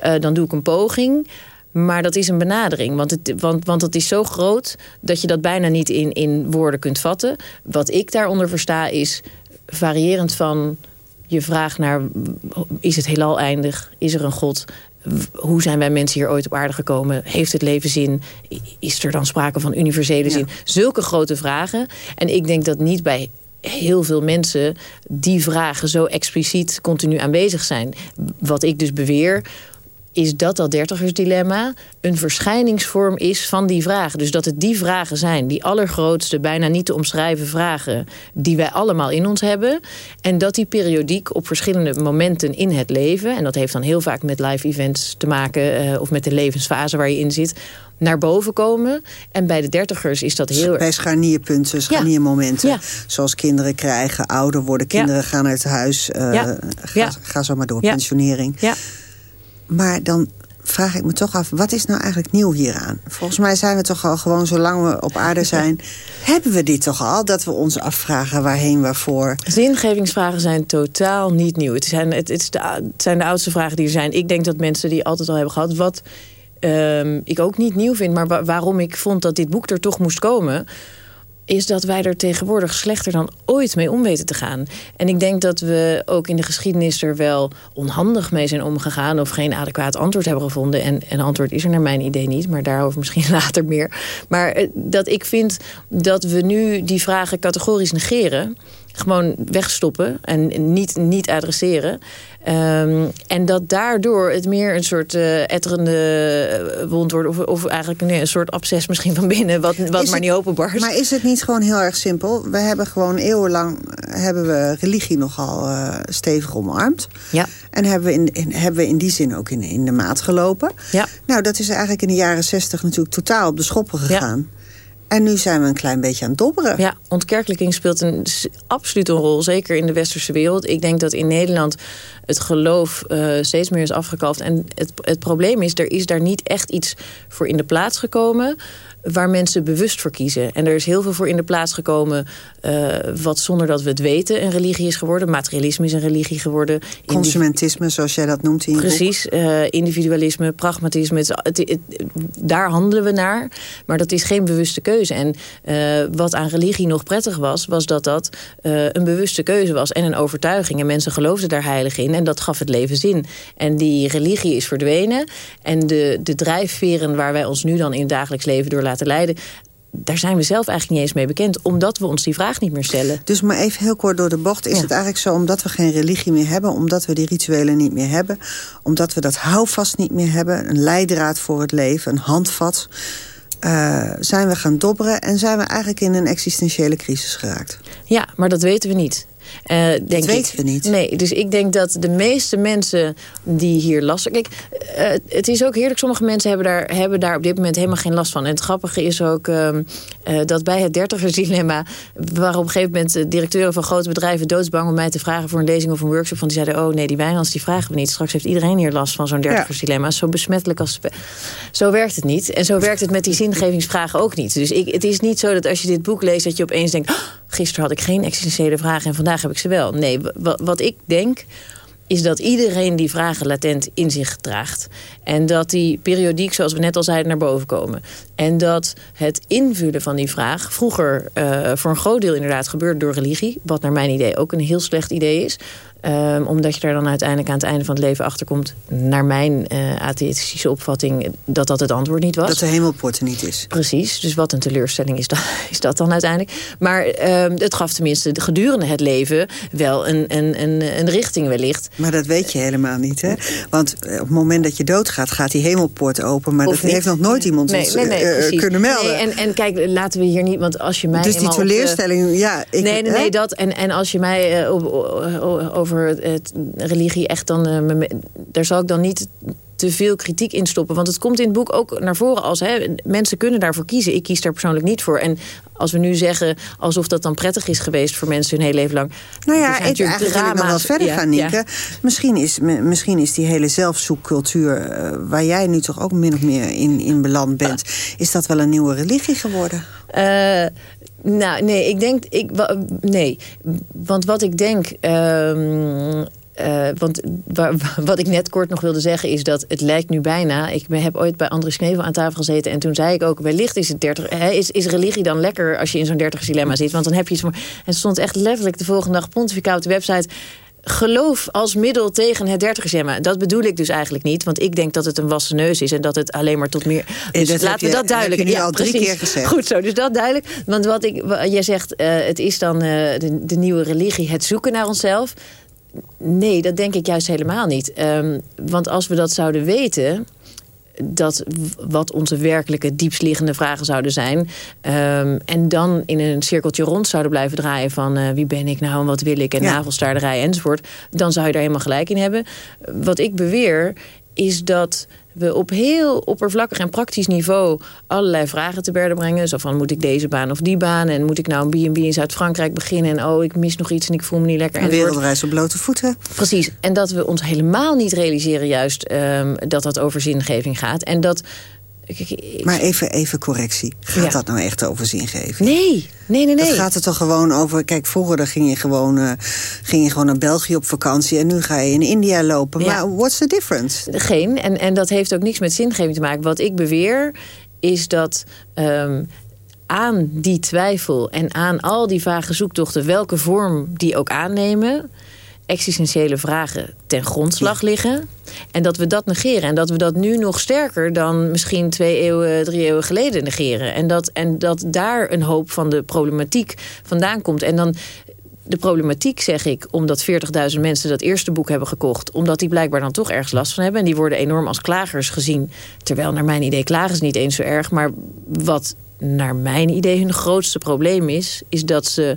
Uh, dan doe ik een poging... Maar dat is een benadering, want het, want, want het is zo groot... dat je dat bijna niet in, in woorden kunt vatten. Wat ik daaronder versta is variërend van je vraag naar... is het heelal eindig? Is er een God? Hoe zijn wij mensen hier ooit op aarde gekomen? Heeft het leven zin? Is er dan sprake van universele zin? Zulke grote vragen. En ik denk dat niet bij heel veel mensen die vragen zo expliciet continu aanwezig zijn. Wat ik dus beweer is dat dat dertigersdilemma een verschijningsvorm is van die vragen. Dus dat het die vragen zijn, die allergrootste, bijna niet te omschrijven vragen... die wij allemaal in ons hebben. En dat die periodiek op verschillende momenten in het leven... en dat heeft dan heel vaak met live events te maken... Uh, of met de levensfase waar je in zit naar boven komen. En bij de dertigers is dat heel... Bij scharnierpunten, scharniermomenten. Ja. Zoals kinderen krijgen, ouder worden, kinderen ja. gaan uit huis. Uh, ja. ga, ga, zo maar door, pensionering. Maar dan vraag ik me toch af, wat is nou eigenlijk nieuw hieraan? Volgens mij zijn we toch al gewoon, zolang we op aarde zijn... hebben we dit toch al, dat we ons afvragen waarheen, waarvoor? Zingevingsvragen zijn totaal niet nieuw. Het zijn, het, het, de, het zijn de oudste vragen die er zijn. Ik denk dat mensen die altijd al hebben gehad... wat um, ik ook niet nieuw vind, maar wa waarom ik vond dat dit boek er toch moest komen is dat wij er tegenwoordig slechter dan ooit mee om weten te gaan. En ik denk dat we ook in de geschiedenis er wel onhandig mee zijn omgegaan... of geen adequaat antwoord hebben gevonden. En een antwoord is er naar mijn idee niet, maar daarover misschien later meer. Maar dat ik vind dat we nu die vragen categorisch negeren gewoon wegstoppen en niet, niet adresseren. Um, en dat daardoor het meer een soort uh, etterende wond wordt... Of, of eigenlijk een soort absces misschien van binnen... wat, wat maar het, niet openbarst. Maar is het niet gewoon heel erg simpel? We hebben gewoon eeuwenlang hebben we religie nogal uh, stevig omarmd. Ja. En hebben we in, in, hebben we in die zin ook in, in de maat gelopen. Ja. Nou, dat is eigenlijk in de jaren zestig natuurlijk totaal op de schoppen gegaan. Ja. En nu zijn we een klein beetje aan het dobberen. Ja, ontkerkelijking speelt een, absoluut een rol. Zeker in de westerse wereld. Ik denk dat in Nederland het geloof uh, steeds meer is afgekalfd. En het, het probleem is, er is daar niet echt iets voor in de plaats gekomen waar mensen bewust voor kiezen. En er is heel veel voor in de plaats gekomen... Uh, wat zonder dat we het weten een religie is geworden. Materialisme is een religie geworden. Consumentisme, zoals jij dat noemt in je Precies, uh, individualisme, pragmatisme. Het, het, het, daar handelen we naar. Maar dat is geen bewuste keuze. En uh, wat aan religie nog prettig was... was dat dat een bewuste keuze was en een overtuiging. En mensen geloofden daar heilig in. En dat gaf het leven zin. En die religie is verdwenen. En de, de drijfveren waar wij ons nu dan in het dagelijks leven door laten laten leiden daar zijn we zelf eigenlijk niet eens mee bekend... omdat we ons die vraag niet meer stellen. Dus maar even heel kort door de bocht. Is ja. het eigenlijk zo omdat we geen religie meer hebben... omdat we die rituelen niet meer hebben... omdat we dat houvast niet meer hebben... een leidraad voor het leven, een handvat... Uh, zijn we gaan dobberen en zijn we eigenlijk in een existentiële crisis geraakt. Ja, maar dat weten we niet. Uh, denk dat weten ik. we niet. Nee, dus ik denk dat de meeste mensen die hier last Kijk, uh, het is ook heerlijk. Sommige mensen hebben daar, hebben daar op dit moment helemaal geen last van. En het grappige is ook uh, dat bij het dertigersdilemma... waar op een gegeven moment directeuren van grote bedrijven doodsbang om mij te vragen voor een lezing of een workshop. Want die zeiden, oh nee, die Wijnands die vragen we niet. Straks heeft iedereen hier last van zo'n dertigersdilemma. Ja. Zo besmettelijk als... Zo werkt het niet. En zo werkt het met die zingevingsvragen ook niet. Dus ik, het is niet zo dat als je dit boek leest dat je opeens denkt... Oh, gisteren had ik geen existentiële vragen en vandaag heb ik ze wel. Nee, wat ik denk is dat iedereen die vragen latent in zich draagt. En dat die periodiek, zoals we net al zeiden, naar boven komen. En dat het invullen van die vraag vroeger uh, voor een groot deel inderdaad gebeurde door religie. Wat naar mijn idee ook een heel slecht idee is. Um, omdat je daar dan uiteindelijk aan het einde van het leven achterkomt... naar mijn uh, atheïstische opvatting, dat dat het antwoord niet was. Dat de hemelpoort niet is. Precies, dus wat een teleurstelling is dat, is dat dan uiteindelijk. Maar um, het gaf tenminste gedurende het leven wel een, een, een, een richting wellicht. Maar dat weet je helemaal niet, hè? Want op het moment dat je doodgaat, gaat die hemelpoort open. Maar Of dat niet. heeft nog nooit iemand Nee, ons nee, nee, uh, kunnen melden. Nee, en, en kijk, laten we hier niet, want als je mij dus die op teleurstelling, ja... Ik, nee, nee, dat. En, en als je mij eh, op- o- over het religie echt dan... eh, me- daar zal ik dan niet te veel kritiek in stoppen. Want het komt in het boek ook naar voren als... Hè, mensen kunnen daarvoor kiezen. Ik kies daar persoonlijk niet voor. En als we nu zeggen alsof dat dan prettig is geweest... voor mensen hun hele leven lang... Nou ja, ik, natuurlijk eigenlijk wil ik nog wel verder Ja, gaan, ja. Nienke. Misschien, is, misschien is die hele zelfzoekcultuur... eh, waar jij nu toch ook min of meer in, in beland bent... is dat wel een nieuwe religie geworden? Eh, nou, nee, ik denk... Ik, nee, want wat ik denk... ehm, eh, want wa- wa- wat ik net kort nog wilde zeggen is dat het lijkt nu bijna... Ik heb ooit bij Andries Knevel aan tafel gezeten... en toen zei ik ook, wellicht is, het 30, hè, is, is religie dan lekker... als je in zo'n 30 dilemma zit. Want dan heb je iets. En het stond echt letterlijk de volgende dag pontificaal op de website... Geloof als middel tegen het dertigersjemma. Dat bedoel ik dus eigenlijk niet. Want ik denk dat het een wassen neus is. En dat het alleen maar tot meer... Eh, Dus dat laten we dat duidelijk... heb je nu Ja, al drie precies. keer gezegd. Goed zo, dus dat duidelijk. Want wat ik, jij zegt, eh, het is dan eh, de, de nieuwe religie, het zoeken naar onszelf. Nee, dat denk ik juist helemaal niet. Ehm, want als we dat zouden weten dat wat onze werkelijke diepstliggende vragen zouden zijn. ehm, en dan in een cirkeltje rond zouden blijven draaien van eh, wie ben ik nou en wat wil ik en Ja. navelstaarderij enzovoort. Dan zou je daar helemaal gelijk in hebben. Wat ik beweer is dat we op heel oppervlakkig en praktisch niveau allerlei vragen te berden brengen. Zo van, moet ik deze baan of die baan? En moet ik nou een B&B in Zuid-Frankrijk beginnen? En oh, ik mis nog iets en ik voel me niet lekker. Een wereldreis op blote voeten. Precies. En dat we ons helemaal niet realiseren juist ehm, dat dat over zingeving gaat. En dat... ik- Maar even, even correctie. Gaat Ja. dat nou echt over zingeving? Nee, nee, nee, nee. Het gaat er toch gewoon over... Kijk, vroeger ging, je gewoon, eh, ging je gewoon naar België op vakantie... en nu ga je in India lopen. Ja. Maar what's the difference? Geen. En, en dat heeft ook niks met zingeving te maken. Wat ik beweer is dat ehm, aan die twijfel en aan al die vage zoektochten, welke vorm die ook aannemen, existentiële vragen ten grondslag liggen. En dat we dat negeren. En dat we dat nu nog sterker dan misschien twee eeuwen, drie eeuwen geleden negeren. En dat, en dat daar een hoop van de problematiek vandaan komt. En dan de problematiek, zeg ik, omdat 40.000 mensen dat eerste boek hebben gekocht... omdat die blijkbaar dan toch ergens last van hebben... en die worden enorm als klagers gezien. Terwijl naar mijn idee klagen ze niet eens zo erg. Maar wat naar mijn idee hun grootste probleem is... is dat ze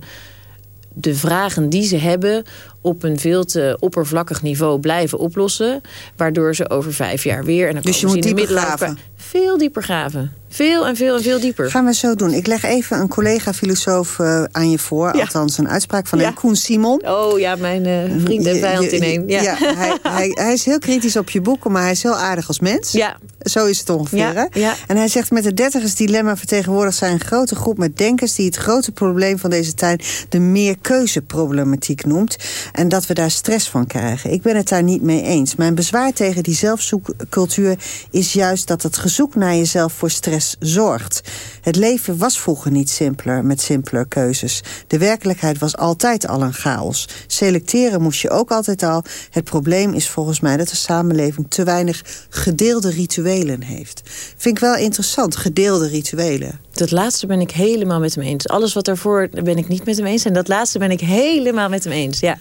de vragen die ze hebben op een veel te oppervlakkig niveau blijven oplossen. Waardoor ze over vijf jaar weer... En dan Dus je moet dieper graven. Veel dieper graven. Veel en veel en veel dieper. Gaan we zo doen. Ik leg even een collega-filosoof eh, aan je voor. Althans, een uitspraak van Ja. hem. Koen Simon. Oh ja, mijn eh, vriend en vijand in één. Ja. ja, hij, hij, hij is heel kritisch op je boeken, maar hij is heel aardig als mens. Ja. Zo is het ongeveer. Ja, hè? En hij zegt met het dertigers dilemma vertegenwoordigt zij een grote groep met denkers... die het grote probleem van deze tijd de meerkeuzeproblematiek noemt. En dat we daar stress van krijgen. Ik ben het daar niet mee eens. Mijn bezwaar tegen die zelfzoekcultuur is juist dat het gezoek naar jezelf voor stress zorgt. Het leven was vroeger niet simpeler met simpeler keuzes. De werkelijkheid was altijd al een chaos. Selecteren moest je ook altijd al. Het probleem is volgens mij dat de samenleving te weinig gedeelde rituelen heeft. Vind ik wel interessant, gedeelde rituelen. Dat laatste ben ik helemaal met hem eens. Alles wat daarvoor ben ik niet met hem eens. En dat laatste ben ik helemaal met hem eens. Ja.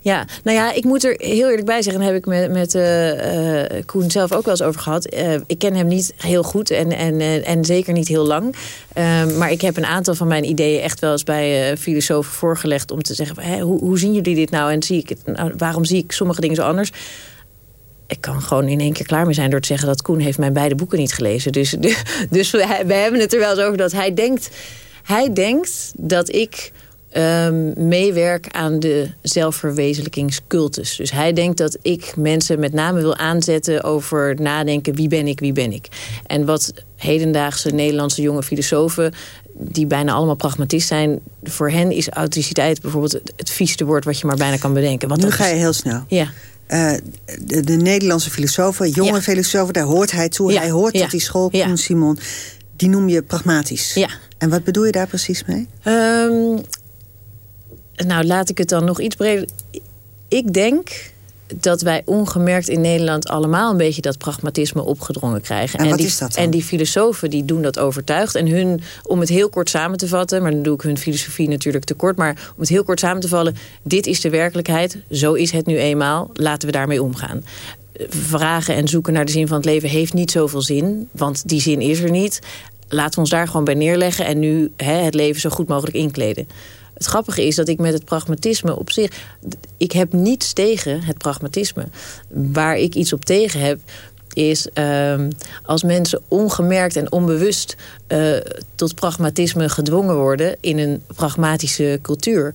Ja, nou ja, ik moet er heel eerlijk bij zeggen... daar heb ik met, met eh, eh, Koen zelf ook wel eens over gehad. Eh, ik ken hem niet heel goed en, en, eh, en zeker niet heel lang. Ehm, maar ik heb een aantal van mijn ideeën echt wel eens bij filosofen voorgelegd... om te zeggen, hoe, hoe zien jullie dit nou? En zie ik het, nou, waarom zie ik sommige dingen zo anders? Ik kan gewoon in één keer klaar mee zijn door te zeggen dat Koen heeft mijn beide boeken niet gelezen. Dus, de- dus we, we hebben het er wel eens over dat hij denkt, hij denkt dat ik ehm, meewerk aan de zelfverwezenlijkingscultus. Dus hij denkt dat ik mensen met name wil aanzetten over nadenken wie ben ik, wie ben ik. En wat hedendaagse Nederlandse jonge filosofen die bijna allemaal pragmatist zijn. Voor hen is authenticiteit bijvoorbeeld het, vieste woord wat je maar bijna kan bedenken. Want nu ga je heel snel. Ja. Eh, de, de Nederlandse filosofen, jonge filosofen, daar hoort hij toe. Ja, Hij hoort ja, tot die school, ja. Koen Simon. die noem je pragmatisch. Ja. En wat bedoel je daar precies mee? Um, nou, laat ik het dan nog iets breder... Ik denk dat wij ongemerkt in Nederland allemaal een beetje dat pragmatisme opgedrongen krijgen. En, wat die, is dat dan? En die filosofen die doen dat overtuigd. En hun, om het heel kort samen te vatten, maar dan doe ik hun filosofie natuurlijk tekort, maar om het heel kort samen te vallen, dit is de werkelijkheid, zo is het nu eenmaal, laten we daarmee omgaan. Vragen en zoeken naar de zin van het leven heeft niet zoveel zin, want die zin is er niet. Laten we ons daar gewoon bij neerleggen en nu hè, het leven zo goed mogelijk inkleden. Het grappige is dat ik met het pragmatisme op zich... Ik heb niets tegen het pragmatisme. Waar ik iets op tegen heb is uh, als mensen ongemerkt en onbewust uh, tot pragmatisme gedwongen worden in een pragmatische cultuur.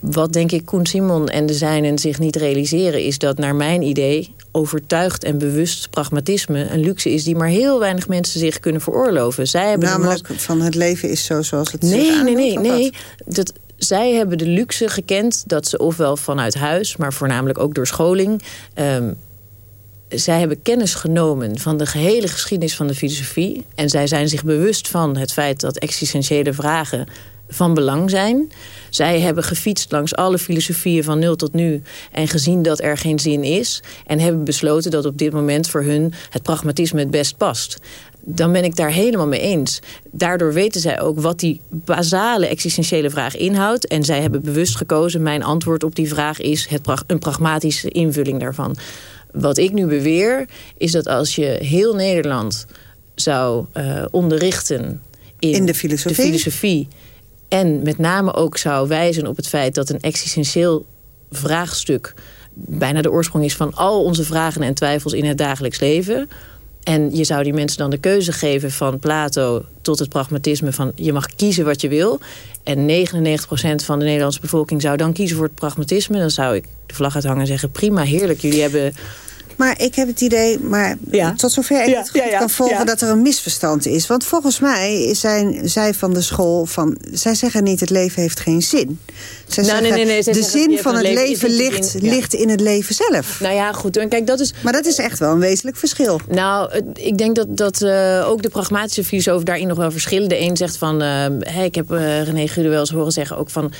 Wat denk ik Koen Simon en de zijnen zich niet realiseren is dat naar mijn idee overtuigd en bewust pragmatisme een luxe is die maar heel weinig mensen zich kunnen veroorloven. Zij hebben Namelijk van het leven is zo zoals het nee, Nee, nee, nee. Dat, zij hebben de luxe gekend dat ze ofwel vanuit huis, maar voornamelijk ook door scholing. Um, zij hebben kennis genomen van de gehele geschiedenis van de filosofie. En zij zijn zich bewust van het feit dat existentiële vragen van belang zijn. Zij hebben gefietst langs alle filosofieën van nul tot nu... en gezien dat er geen zin is... en hebben besloten dat op dit moment voor hun het pragmatisme het best past dan ben ik daar helemaal mee eens. Daardoor weten zij ook wat die basale existentiële vraag inhoudt. En zij hebben bewust gekozen, mijn antwoord op die vraag is het pra een pragmatische invulling daarvan. Wat ik nu beweer, is dat als je heel Nederland zou uh, onderrichten in, in de, filosofie? de filosofie... en met name ook zou wijzen op het feit dat een existentieel vraagstuk... bijna de oorsprong is van al onze vragen en twijfels in het dagelijks leven... En je zou die mensen dan de keuze geven van Plato tot het pragmatisme van je mag kiezen wat je wil. En 99% van de Nederlandse bevolking zou dan kiezen voor het pragmatisme. Dan zou ik de vlag uithangen en zeggen prima, heerlijk. Jullie hebben maar ik heb het idee, maar ja. tot zover ik ja, het goed ja, ja, kan volgen... dat er een misverstand is. Want volgens mij zijn zij van de school van... zij zeggen niet het leven heeft geen zin. Zij nou, zeggen, nee, nee, nee, de zeggen, zin van het leven, leven ligt, in, ligt in het leven zelf. Nou ja, goed. En kijk, dat is... Maar dat is echt wel een wezenlijk verschil. Nou, ik denk dat, dat uh, ook de pragmatische filosofen daarin nog wel verschillen. De een zegt van... Uh, hey, ik heb uh, René Gude wel eens horen zeggen ook van...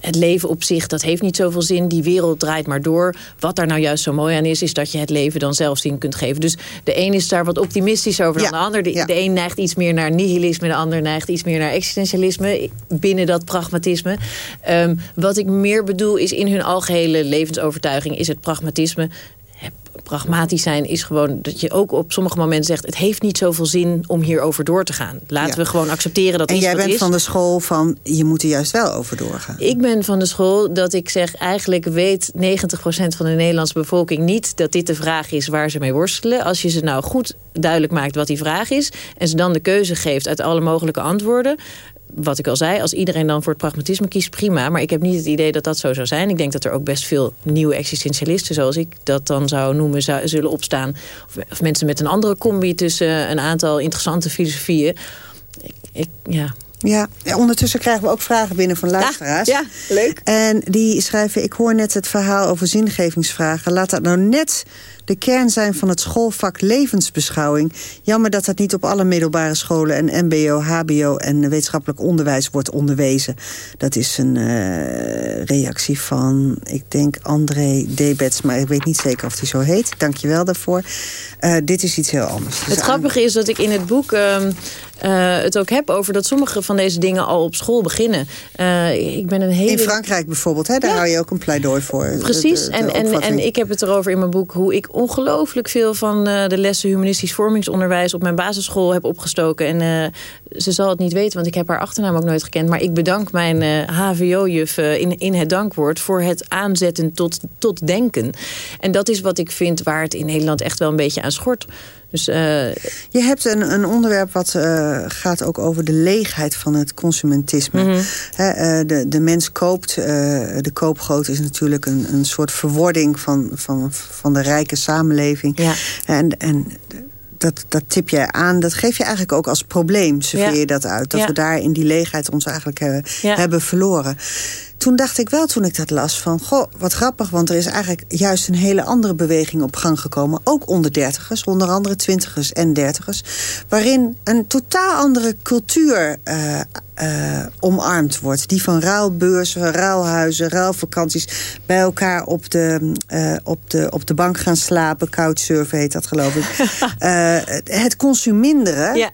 het leven op zich, dat heeft niet zoveel zin. Die wereld draait maar door. Wat daar nou juist zo mooi aan is... is dat je het leven dan zelf zin kunt geven. Dus de een is daar wat optimistisch over dan de ander. De, ja. de een neigt iets meer naar nihilisme... de ander neigt iets meer naar existentialisme... binnen dat pragmatisme. Um, wat ik meer bedoel is in hun algehele levensovertuiging... is het pragmatisme pragmatisch zijn is gewoon dat je ook op sommige momenten zegt... het heeft niet zoveel zin om hierover door te gaan. Laten Ja. we gewoon accepteren dat En is jij wat bent van de school van, je moet er juist wel over doorgaan. Ik ben van de school dat ik zeg... eigenlijk weet 90% van de Nederlandse bevolking niet... dat dit de vraag is waar ze mee worstelen. Als je ze nou goed duidelijk maakt wat die vraag is... en ze dan de keuze geeft uit alle mogelijke antwoorden wat ik al zei, als iedereen dan voor het pragmatisme kiest, prima. Maar ik heb niet het idee dat dat zo zou zijn. Ik denk dat er ook best veel nieuwe existentialisten, zoals ik dat dan zou noemen, zou, zullen opstaan. Of, of, mensen met een andere combi tussen een aantal interessante filosofieën. Ik, ik, ja. Ja, ja, ondertussen krijgen we ook vragen binnen van luisteraars. Ja, ja, leuk. En die schrijven, ik hoor net het verhaal over zingevingsvragen. Laat dat nou net de kern zijn van het schoolvak levensbeschouwing. Jammer dat dat niet op alle middelbare scholen en mbo, hbo en wetenschappelijk onderwijs wordt onderwezen. Dat is een uh, reactie van, ik denk André Debets, maar ik weet niet zeker of hij zo heet. Dank je wel daarvoor. Uh, dit is iets heel anders. Het grappige is dat ik in het boek... Uh, uh, het ook heb over dat sommige van deze dingen al op school beginnen. Ik ben een hele... In Frankrijk bijvoorbeeld, hè? daar ja. hou je ook een pleidooi voor. Precies, de, de, de en, en, en ik heb het erover in mijn boek... hoe ik ongelooflijk veel van uh, de lessen humanistisch vormingsonderwijs... op mijn basisschool heb opgestoken. En ze zal het niet weten, want ik heb haar achternaam ook nooit gekend. Maar ik bedank mijn HVO-juf in, in het dankwoord... voor het aanzetten tot, tot denken. En dat is wat ik vind waar het in Nederland echt wel een beetje aan schort... Dus, uh... Je hebt een, een onderwerp wat uh, gaat ook over de leegheid van het consumentisme. Mhm. Mm -hmm. He, uh, de, de mens koopt. de koopgoot is natuurlijk een, een soort verwording van, van, van de rijke samenleving. Ja. En, en dat, dat tip je aan. Dat geef je eigenlijk ook als probleem, serveer ja. je dat uit. Dat ja. we daar in die leegheid ons eigenlijk hebben verloren. Toen dacht ik wel, toen ik dat las, van... goh, wat grappig, want er is eigenlijk juist een hele andere beweging op gang gekomen. Ook onder dertigers, onder andere twintigers en dertigers. Waarin een totaal andere cultuur uh, uh, omarmd wordt. Die van ruilbeurzen, ruilhuizen, ruilvakanties... bij elkaar op de, uh, op de, op de bank gaan slapen. Couchsurfen heet dat, geloof ik. het consuminderen... Ja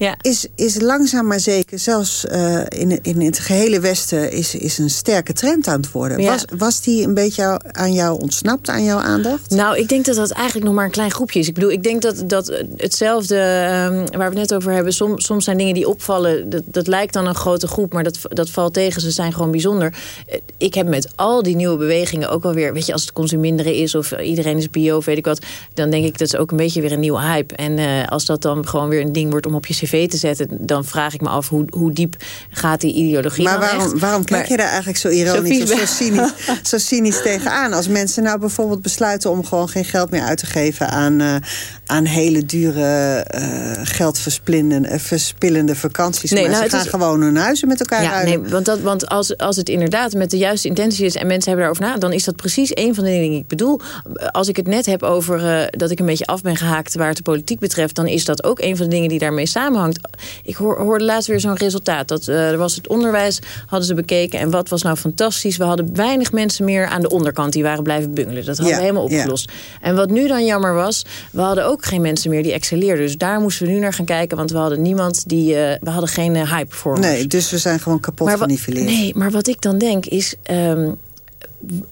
ja. is, is langzaam maar zeker, zelfs uh, in, in het gehele Westen... is, is een sterke trend aan het worden. Was, was die een beetje aan jou ontsnapt, aan jouw aandacht? Nou, ik denk dat dat eigenlijk nog maar een klein groepje is. Ik bedoel, ik denk dat, dat hetzelfde um, waar we het net over hebben... Som, soms zijn dingen die opvallen, dat, dat lijkt dan een grote groep... maar dat, dat valt tegen, ze zijn gewoon bijzonder. Ik heb met al die nieuwe bewegingen ook alweer... weet je, als het consuminderen is of iedereen is bio of weet ik wat... dan denk ik dat is ook een beetje weer een nieuwe hype. En uh, als dat dan gewoon weer een ding wordt om op je cv te zetten... dan vraag ik me af hoe, hoe diep gaat die ideologie Maar waarom, waarom kijk je daar eigenlijk zo ironisch of zo cynisch, zo cynisch tegenaan? Als mensen nou bijvoorbeeld besluiten om gewoon geen geld meer uit te geven... aan, uh, aan hele dure uh, geldverspillende vakanties. Nee, maar nou, ze gaan is... gewoon hun huizen met elkaar ja, Nee, want, dat, want als, als het inderdaad met de juiste intentie is... en mensen hebben daarover na, dan is dat precies een van de dingen die ik bedoel. Als ik het net heb over uh, dat ik een beetje af ben gehaakt... waar het de politiek betreft... dan is dat ook een van de dingen die daarmee samenhangen ik hoor, hoorde laatst weer zo'n resultaat. Dat, uh, er was het onderwijs, hadden ze bekeken. En wat was nou fantastisch? We hadden weinig mensen meer aan de onderkant. Die waren blijven bungelen. Dat hadden we helemaal opgelost. En wat nu dan jammer was... we hadden ook geen mensen meer die excelleerden. Dus daar moesten we nu naar gaan kijken. Want we hadden niemand die... Uh, we hadden geen uh, hype voor Nee, dus we zijn gewoon kapot geniveleerd. Nee, maar wat ik dan denk is... Um,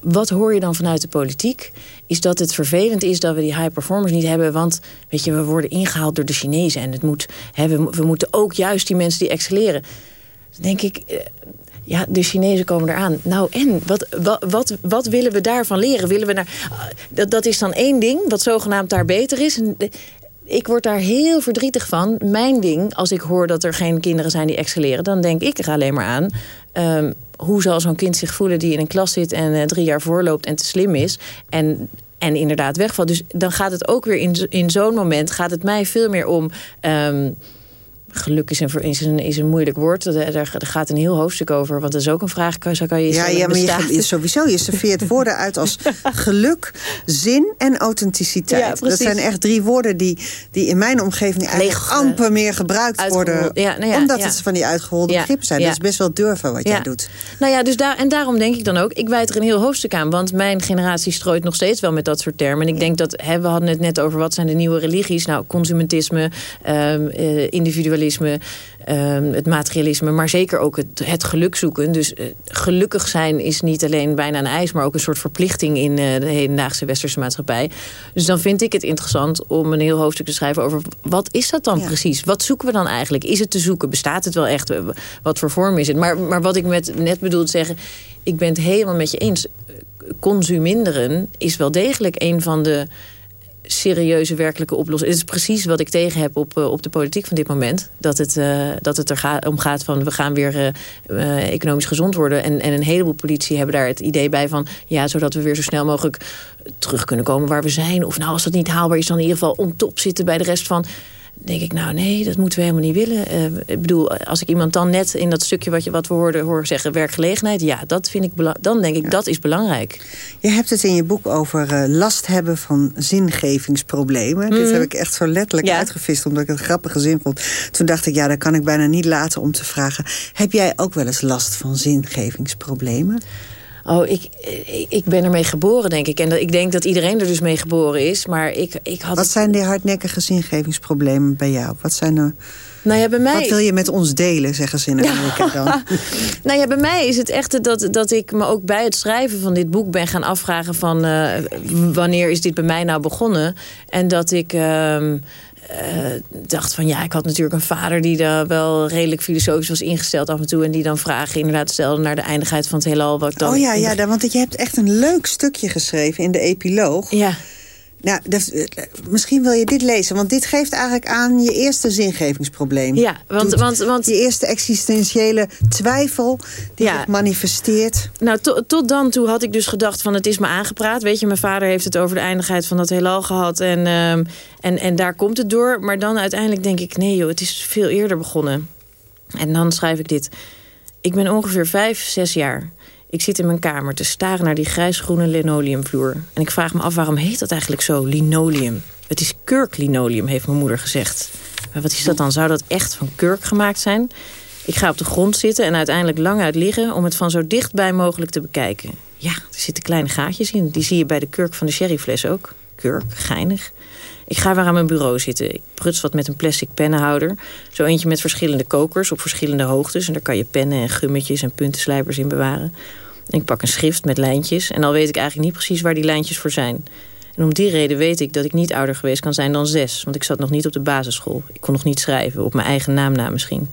wat hoor je dan vanuit de politiek? Is dat het vervelend is dat we die high performers niet hebben. Want weet je, we worden ingehaald door de Chinezen. En het moet, hè, we, we moeten ook juist die mensen die excelleren. Dan denk ik, eh, ja, de Chinezen komen eraan. Nou en, wat, wat, wat, willen we daarvan leren? Willen we naar, dat, dat is dan één ding, wat zogenaamd daar beter is. Ik word daar heel verdrietig van. Mijn ding, als ik hoor dat er geen kinderen zijn die excelleren... dan denk ik er alleen maar aan... Um, hoe zal zo'n kind zich voelen die in een klas zit... en uh, drie jaar voorloopt en te slim is... en en inderdaad wegvalt. Dus dan gaat het ook weer in, in zo'n moment... gaat het mij veel meer om... Um, geluk is een, is, een, is een moeilijk woord. Er, gaat een heel hoofdstuk over. Want dat is ook een vraag, zo kan je Ja, ja maar je, je, sowieso, je serveert woorden uit als geluk, zin en authenticiteit. Ja, dat zijn echt drie woorden die, die in mijn omgeving eigenlijk Leeg, amper meer gebruikt worden. Ja, nou ja, omdat het van die uitgeholde begrippen zijn. Dat is best wel durven wat jij doet. Nou ja, dus daar, en daarom denk ik dan ook, ik wijd er een heel hoofdstuk aan. Want mijn generatie strooit nog steeds wel met dat soort termen. En ik denk dat, hè, we hadden het net over wat zijn de nieuwe religies. Nou, consumentisme, um, uh, Ehm, het materialisme, maar zeker ook het, het geluk zoeken. Dus uh, gelukkig zijn is niet alleen bijna een eis... maar ook een soort verplichting in uh, de hedendaagse westerse maatschappij. Dus dan vind ik het interessant om een heel hoofdstuk te schrijven... over wat is dat dan precies? Wat zoeken we dan eigenlijk? Is het te zoeken? Bestaat het wel echt? Wat voor vorm is het? Maar, maar wat ik met, net bedoel te zeggen... ik ben het helemaal met je eens. Consuminderen is wel degelijk een van de serieuze werkelijke oplossing. Het is precies wat ik tegen heb op, eh, op de politiek van dit moment. Dat het, uh, dat het er ga, om gaat van we gaan weer uh, economisch gezond worden. En, en een heleboel politie hebben daar het idee bij van... ja, zodat we weer zo snel mogelijk terug kunnen komen waar we zijn. Of nou, als dat niet haalbaar is, dan in ieder geval on top zitten bij de rest van denk ik, nou nee, dat moeten we helemaal niet willen. Uh, ik bedoel, als ik iemand dan net in dat stukje wat, je, wat we hoorden horen zeggen, werkgelegenheid, ja, dat vind ik dan denk ik, dat is belangrijk. Je hebt het in je boek over uh, last hebben van zingevingsproblemen. Dit mhm. heb ik echt zo letterlijk uitgevist, omdat ik het grappige zin vond. Toen dacht ik, ja, dat kan ik bijna niet laten om te vragen. Heb jij ook wel eens last van zingevingsproblemen? Oh, ik, ik ben ermee geboren, denk ik. En ik denk dat iedereen er dus mee geboren is. Maar ik, ik had Wat zijn die hardnekkige zingevingsproblemen bij jou? Wat zijn er... Nou ja, bij mij... Wat wil je met ons delen, zeggen ze in Amerika dan? nou ja, bij mij is het echt dat, dat ik me ook bij het schrijven van dit boek ben gaan afvragen van... Uh, wanneer is dit bij mij nou begonnen? En dat ik... Uh, dacht van ja, ik had natuurlijk een vader die daar wel redelijk filosofisch was ingesteld af en toe. En die dan vragen inderdaad stelde naar de eindigheid van het heelal. Wat dan oh ja, ja, want je hebt echt een leuk stukje geschreven in de epiloog. Ja. Nou, dus, misschien wil je dit lezen, want dit geeft eigenlijk aan je eerste zingevingsprobleem. Ja, want... want, want je eerste existentiële twijfel die ja. zich manifesteert. Nou, to, tot dan toe had ik dus gedacht van het is me aangepraat. Weet je, mijn vader heeft het over de eindigheid van dat heelal gehad en, um, en, en daar komt het door. Maar dan uiteindelijk denk ik, nee joh, het is veel eerder begonnen. En dan schrijf ik dit. Ik ben ongeveer vijf, zes jaar. Ik zit in mijn kamer te staren naar die grijsgroene linoleumvloer. En ik vraag me af waarom heet dat eigenlijk zo, linoleum? Het is kurklinoleum, heeft mijn moeder gezegd. Maar wat is dat dan? Zou dat echt van kurk gemaakt zijn? Ik ga op de grond zitten en uiteindelijk lang uit liggen... om het van zo dichtbij mogelijk te bekijken. Ja, er zitten kleine gaatjes in. Die zie je bij de kurk van de sherryfles ook. Kurk, geinig. Ik ga weer aan mijn bureau zitten. Ik pruts wat met een plastic pennenhouder. Zo eentje met verschillende kokers op verschillende hoogtes. En daar kan je pennen en gummetjes en puntenslijpers in bewaren. En ik pak een schrift met lijntjes. En al weet ik eigenlijk niet precies waar die lijntjes voor zijn. En om die reden weet ik dat ik niet ouder geweest kan zijn dan zes. Want ik zat nog niet op de basisschool. Ik kon nog niet schrijven, op mijn eigen naam na misschien.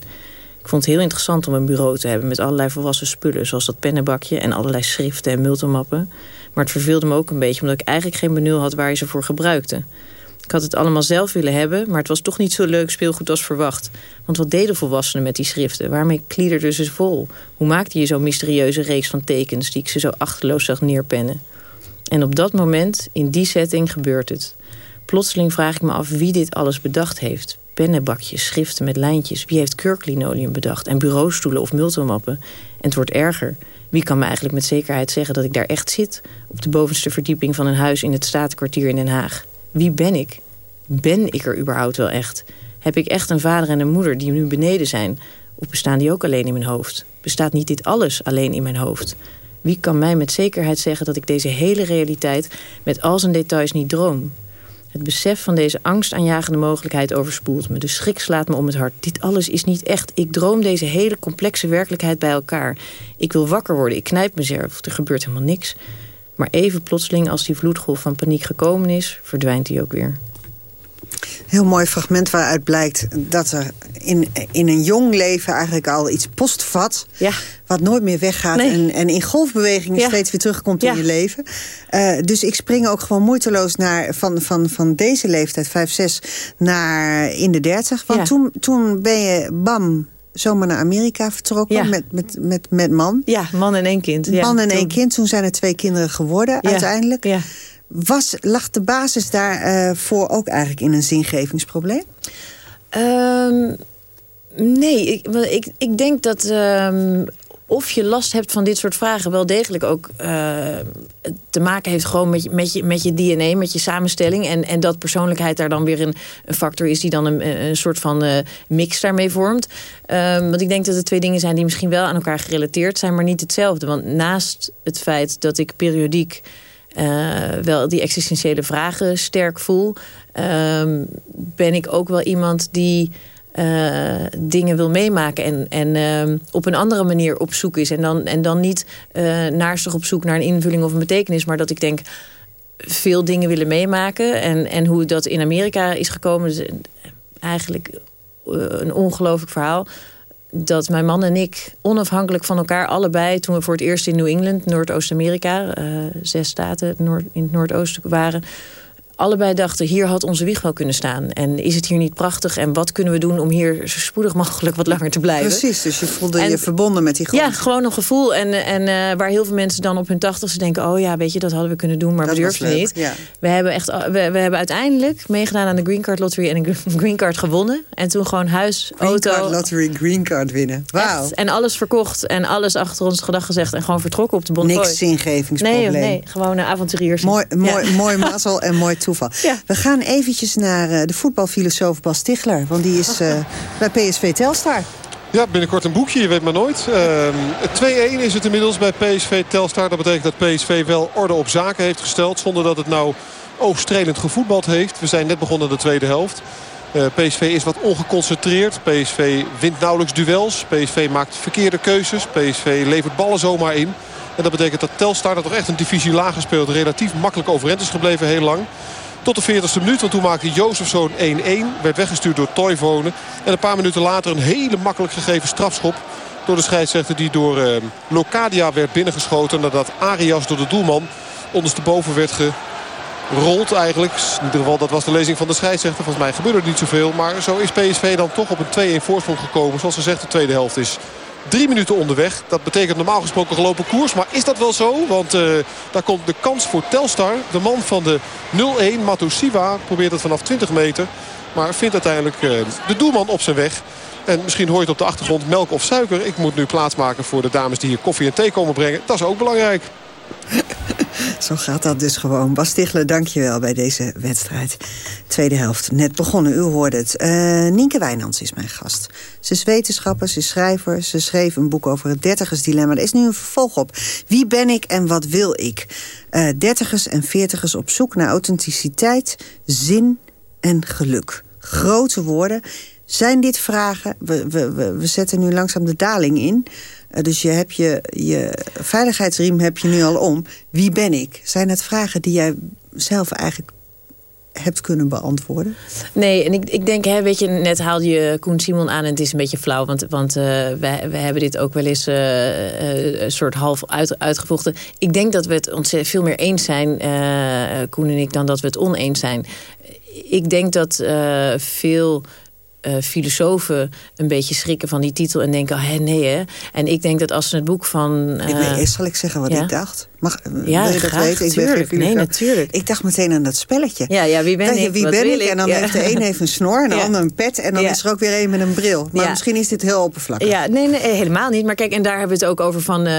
Ik vond het heel interessant om een bureau te hebben... met allerlei volwassen spullen, zoals dat pennenbakje... en allerlei schriften en multimappen. Maar het verveelde me ook een beetje... omdat ik eigenlijk geen benul had waar je ze voor gebruikte. Ik had het allemaal zelf willen hebben... maar het was toch niet zo leuk speelgoed als verwacht. Want wat deden volwassenen met die schriften? Waarmee kliederden ze vol? Hoe maakte je zo'n mysterieuze reeks van tekens... die ik ze zo achterloos zag neerpennen? En op dat moment, in die setting, gebeurt het. Plotseling vraag ik me af wie dit alles bedacht heeft. Pennenbakjes, schriften met lijntjes. Wie heeft kurklinoleum bedacht? En bureaustoelen of multimappen? En het wordt erger. Wie kan me eigenlijk met zekerheid zeggen dat ik daar echt zit? Op de bovenste verdieping van een huis in het Statenkwartier in Den Haag. Wie ben ik? Ben ik er überhaupt wel echt? Heb ik echt een vader en een moeder die nu beneden zijn? Of bestaan die ook alleen in mijn hoofd? Bestaat niet dit alles alleen in mijn hoofd? Wie kan mij met zekerheid zeggen dat ik deze hele realiteit... met al zijn details niet droom? Het besef van deze angstaanjagende mogelijkheid overspoelt me. De schrik slaat me om het hart. Dit alles is niet echt. Ik droom deze hele complexe werkelijkheid bij elkaar. Ik wil wakker worden. Ik knijp mezelf. Er gebeurt helemaal niks. Maar even plotseling als die vloedgolf van paniek gekomen is... verdwijnt hij ook weer. Heel mooi fragment waaruit blijkt dat er in, in een jong leven eigenlijk al iets postvat. Ja. Wat nooit meer weggaat en, en in golfbewegingen Ja. steeds weer terugkomt Ja. in je leven. Eh, dus ik spring ook gewoon moeiteloos naar, van, van, van deze leeftijd, 5, 6, naar in de 30. Want toen, toen ben je, bam, zomaar naar Amerika vertrokken Ja. met, met, met, met man. Ja, man en één kind. Ja, man en één kind. Toen zijn er twee kinderen geworden Ja. uiteindelijk. Ja. Was, lag de basis daarvoor voor ook eigenlijk in een zingevingsprobleem? Ehm, nee, ik, ik, ik denk dat ehm, of je last hebt van dit soort vragen... wel degelijk ook eh, te maken heeft gewoon met, met, je, met je DNA, met je samenstelling. En, en dat persoonlijkheid daar dan weer een, een factor is... die dan een, een soort van eh, mix daarmee vormt. Ehm, want ik denk dat het twee dingen zijn die misschien wel aan elkaar gerelateerd zijn... maar niet hetzelfde. Want naast het feit dat ik periodiek... eh, wel die existentiële vragen sterk voel... ehm, ben ik ook wel iemand die eh, dingen wil meemaken... en, en ehm, op een andere manier op zoek is. En dan, en dan niet eh naarstig op zoek naar een invulling of een betekenis... maar dat ik denk veel dingen willen meemaken. En, en hoe dat in Amerika is gekomen... is eigenlijk eh, een ongelooflijk verhaal dat mijn man en ik onafhankelijk van elkaar allebei... toen we voor het eerst in New England, Noordoost-Amerika... zes staten in het Noordoosten waren... allebei dachten, hier had onze wieg wel kunnen staan. En is het hier niet prachtig? En wat kunnen we doen om hier zo spoedig mogelijk wat langer te blijven? Precies, dus je voelde En- je verbonden met die grond. Ja, gewoon een gevoel. En, en eh, waar heel veel mensen dan op hun tachtigste denken... oh ja, weet je, dat hadden we kunnen doen, maar Dat we durfden niet. ja. We hebben, echt, we, we hebben uiteindelijk meegedaan aan de Green Card Lottery... en een Green Card gewonnen. En toen gewoon huis, Green auto... Card Lottery Green Card winnen. Wauw. En alles verkocht en alles achter ons gedag gezegd... en gewoon vertrokken op de Bonnefoy. Niks zingevingsprobleem. Nee, nee, gewoon uh, avonturiers. Mooi, mooi, Ja. mooi mazzel en mooi toeval. Ja. We gaan eventjes naar eh, de voetbalfilosoof Bas Tichler. Want die is eh, bij PSV Telstar. Ja, binnenkort een boekje, je weet maar nooit. Ehm, 2-1 is het inmiddels bij PSV Telstar. Dat betekent dat PSV wel orde op zaken heeft gesteld... zonder dat het nou oogstrelend gevoetbald heeft. We zijn net begonnen de tweede helft. Eh, PSV is wat ongeconcentreerd. PSV wint nauwelijks duels. PSV maakt verkeerde keuzes. PSV levert ballen zomaar in. En dat betekent dat Telstar, dat toch echt een divisie lager speelt... relatief makkelijk overeind is gebleven heel lang. Tot de 40ste minuut, want toen maakte Jozefzoon 1-1. Werd weggestuurd door Toivonen. En een paar minuten later een hele makkelijk gegeven strafschop... door de scheidsrechter die door eh, Locadia werd binnengeschoten... nadat Arias door de doelman ondersteboven werd gerold eigenlijk. In ieder geval, dat was de lezing van de scheidsrechter. Volgens mij gebeurde er niet zoveel. Maar zo is PSV dan toch op een 2-1 voorsprong gekomen. Zoals gezegd, de tweede helft is drie minuten onderweg. Dat betekent normaal gesproken gelopen koers. Maar is dat wel zo? Want eh, daar komt de kans voor Telstar. De man van de 0-1, Matosiwa, probeert het vanaf 20 meter. Maar vindt uiteindelijk eh, de doelman op zijn weg. En misschien hoor je het op de achtergrond melk of suiker. Ik moet nu plaatsmaken voor de dames die hier koffie en thee komen brengen. Dat is ook belangrijk. Zo gaat dat dus gewoon. Bas Tichler, dank je wel bij deze wedstrijd. Tweede helft, net begonnen, u hoorde het. Uh, Nienke Wijnands is mijn gast. Ze is wetenschapper, ze is schrijver. Ze schreef een boek over het dertigersdilemma. Er is nu een vervolg op. Wie ben ik en wat wil ik? Uh, dertigers en veertigers op zoek naar authenticiteit, zin en geluk. Grote woorden. Zijn dit vragen... We, we, we zetten nu langzaam de daling in... Uh, dus je, hebt je, je veiligheidsriem heb je nu al om. Wie ben ik? Zijn het vragen die jij zelf eigenlijk hebt kunnen beantwoorden? Nee, en ik, ik denk, hè, weet je, net haalde je Koen Simon aan... en het is een beetje flauw, want, want uh, wij, wij hebben dit ook wel eens... Uh, een soort half uit, uitgevochten. Ik denk dat we het ontzettend veel meer eens zijn, Koen en ik... dan dat we het oneens zijn. Ik denk dat veel uh, filosofen een beetje schrikken van die titel en denken, oh, nee hè. En ik denk dat als ze het boek van... Uh, ik weet, zal ik zeggen wat ja? ik dacht? Mag, ja, wil je dat graag, weten? Ik tuurlijk. ben nee, natuurlijk. Ik dacht meteen aan dat spelletje. Ja, ja wie ben je, ik? Wie wat ben wil ik? ik? En dan ja. heeft de een heeft een snor en de ander een pet. En dan is er ook weer een met een bril. Maar misschien is dit heel oppervlakkig. Ja, nee, nee, helemaal niet. Maar kijk, en daar hebben we het ook over van... eh,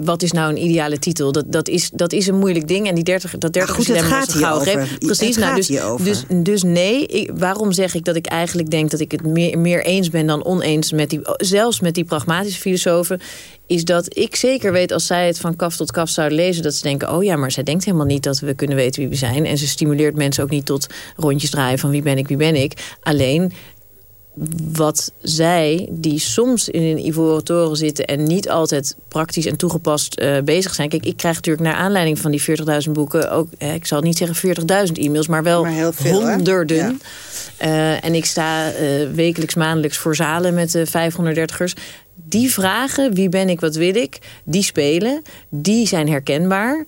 wat is nou een ideale titel? Dat, dat, is, dat is een moeilijk ding. En die 30, dat 30 goed, het gaat greep. Precies, nou, dus, dus, dus nee. Ik, waarom zeg ik dat ik eigenlijk denk dat ik het meer, meer eens ben dan oneens... met die, zelfs met die pragmatische filosofen... is dat ik zeker weet als zij het van kaf tot kaf zouden lezen... dat ze denken, oh ja, maar zij denkt helemaal niet dat we kunnen weten wie we zijn. En ze stimuleert mensen ook niet tot rondjes draaien van wie ben ik, wie ben ik. Alleen wat zij, die soms in een ivoren toren zitten... en niet altijd praktisch en toegepast eh, bezig zijn. Kijk, ik krijg natuurlijk naar aanleiding van die 40.000 boeken... ook, eh, ik zal niet zeggen 40.000 e-mails, maar wel Maar heel veel, hè? honderden. Ja. Eh, en ik sta eh, wekelijks, maandelijks voor zalen met de 530ers. Die vragen, wie ben ik, wat wil ik, die spelen. Die zijn herkenbaar.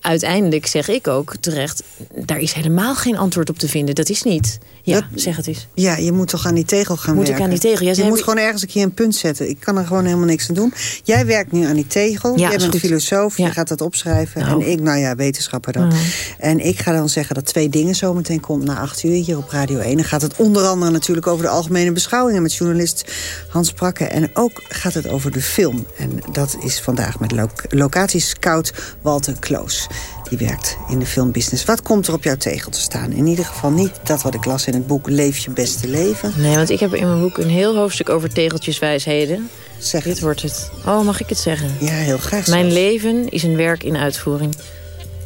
Uiteindelijk zeg ik ook terecht... daar is helemaal geen antwoord op te vinden. Dat is niet. Ja, zeg het eens. Ja, je moet toch aan die tegel gaan Moet ik werken? aan die tegel? Ja, ze je moet gewoon ergens een keer een punt zetten. Ik kan er gewoon helemaal niks aan doen. Jij werkt nu aan die tegel. Ja, Jij bent goed. filosoof. Ja. Je gaat dat opschrijven. Nou. En ik, nou ja, wetenschapper dan. Mhm. En ik ga dan zeggen dat twee dingen zometeen komt na acht uur hier op Radio 1. Dan gaat het onder andere natuurlijk over de algemene beschouwingen... met journalist Hans Prakke. En ook gaat het over de film. En dat is vandaag met lo locatiescout Walter Kloos. Die werkt in de filmbusiness. Wat komt er op jouw tegel te staan? In ieder geval niet dat wat ik las in het boek Leef je beste leven. Nee, want ik heb in mijn boek een heel hoofdstuk over tegeltjeswijsheden. Zeg Dit wordt het. Oh, mag ik het zeggen? Ja, heel graag. Mijn zelfs. leven is een werk in uitvoering.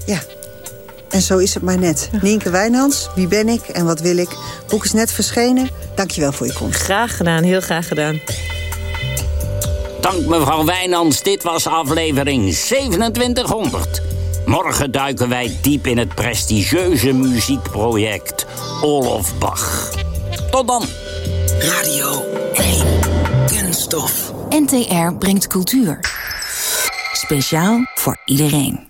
Ja. En zo is het maar net. Nienke Wijnands, wie ben ik en wat wil ik? Boek is net verschenen. Dankjewel voor je komst. Graag gedaan, heel graag gedaan. Dank mevrouw Wijnands, dit was aflevering 2700. Morgen duiken wij diep in het prestigieuze muziekproject Olof Bach. Tot dan. Radio 1. Kunststof. NTR brengt cultuur. Speciaal voor iedereen.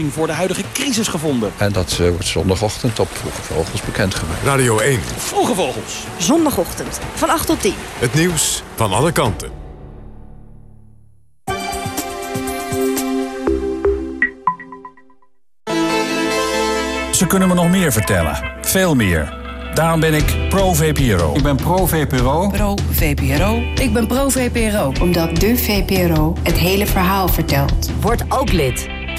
voor de huidige crisis gevonden. En dat eh, wordt zondagochtend op Vroege Vogels bekendgemaakt. Radio 1. Vroege Vogels. Zondagochtend van 8 tot 10. Het nieuws van alle kanten. Ze kunnen me nog meer vertellen. Veel meer. Daarom ben ik pro-VPRO. Ik ben pro-VPRO. Pro-VPRO. Ik ben pro-VPRO. Omdat de VPRO het hele verhaal vertelt. Word ook lid.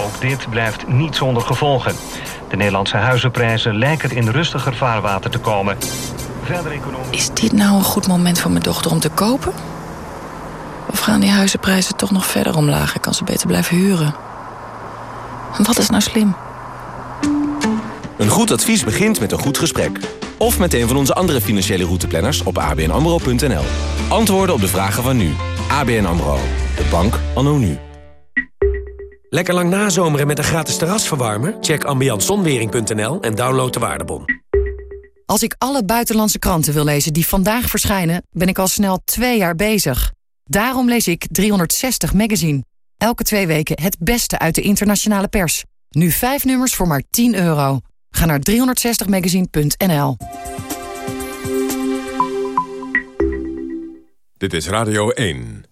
Ook dit blijft niet zonder gevolgen. De Nederlandse huizenprijzen lijken in rustiger vaarwater te komen. verder economisch... Is dit nou een goed moment voor mijn dochter om te kopen? Of gaan die huizenprijzen toch nog verder omlaag en kan ze beter blijven huren? Wat is nou slim? Een goed advies begint met een goed gesprek. Of met een van onze andere financiële routeplanners op abnamro.nl. Antwoorden op de vragen van nu. ABN AMRO. De bank anno nu. Lekker lang nazomeren met een gratis terrasverwarmer? Check ambiantzonwering.nl en download de waardebon. Als ik alle buitenlandse kranten wil lezen die vandaag verschijnen... ben ik al snel twee jaar bezig. Daarom lees ik 360 Magazine. Elke twee weken het beste uit de internationale pers. Nu vijf nummers voor maar 10 euro. Ga naar 360magazine.nl. Dit is Radio 1.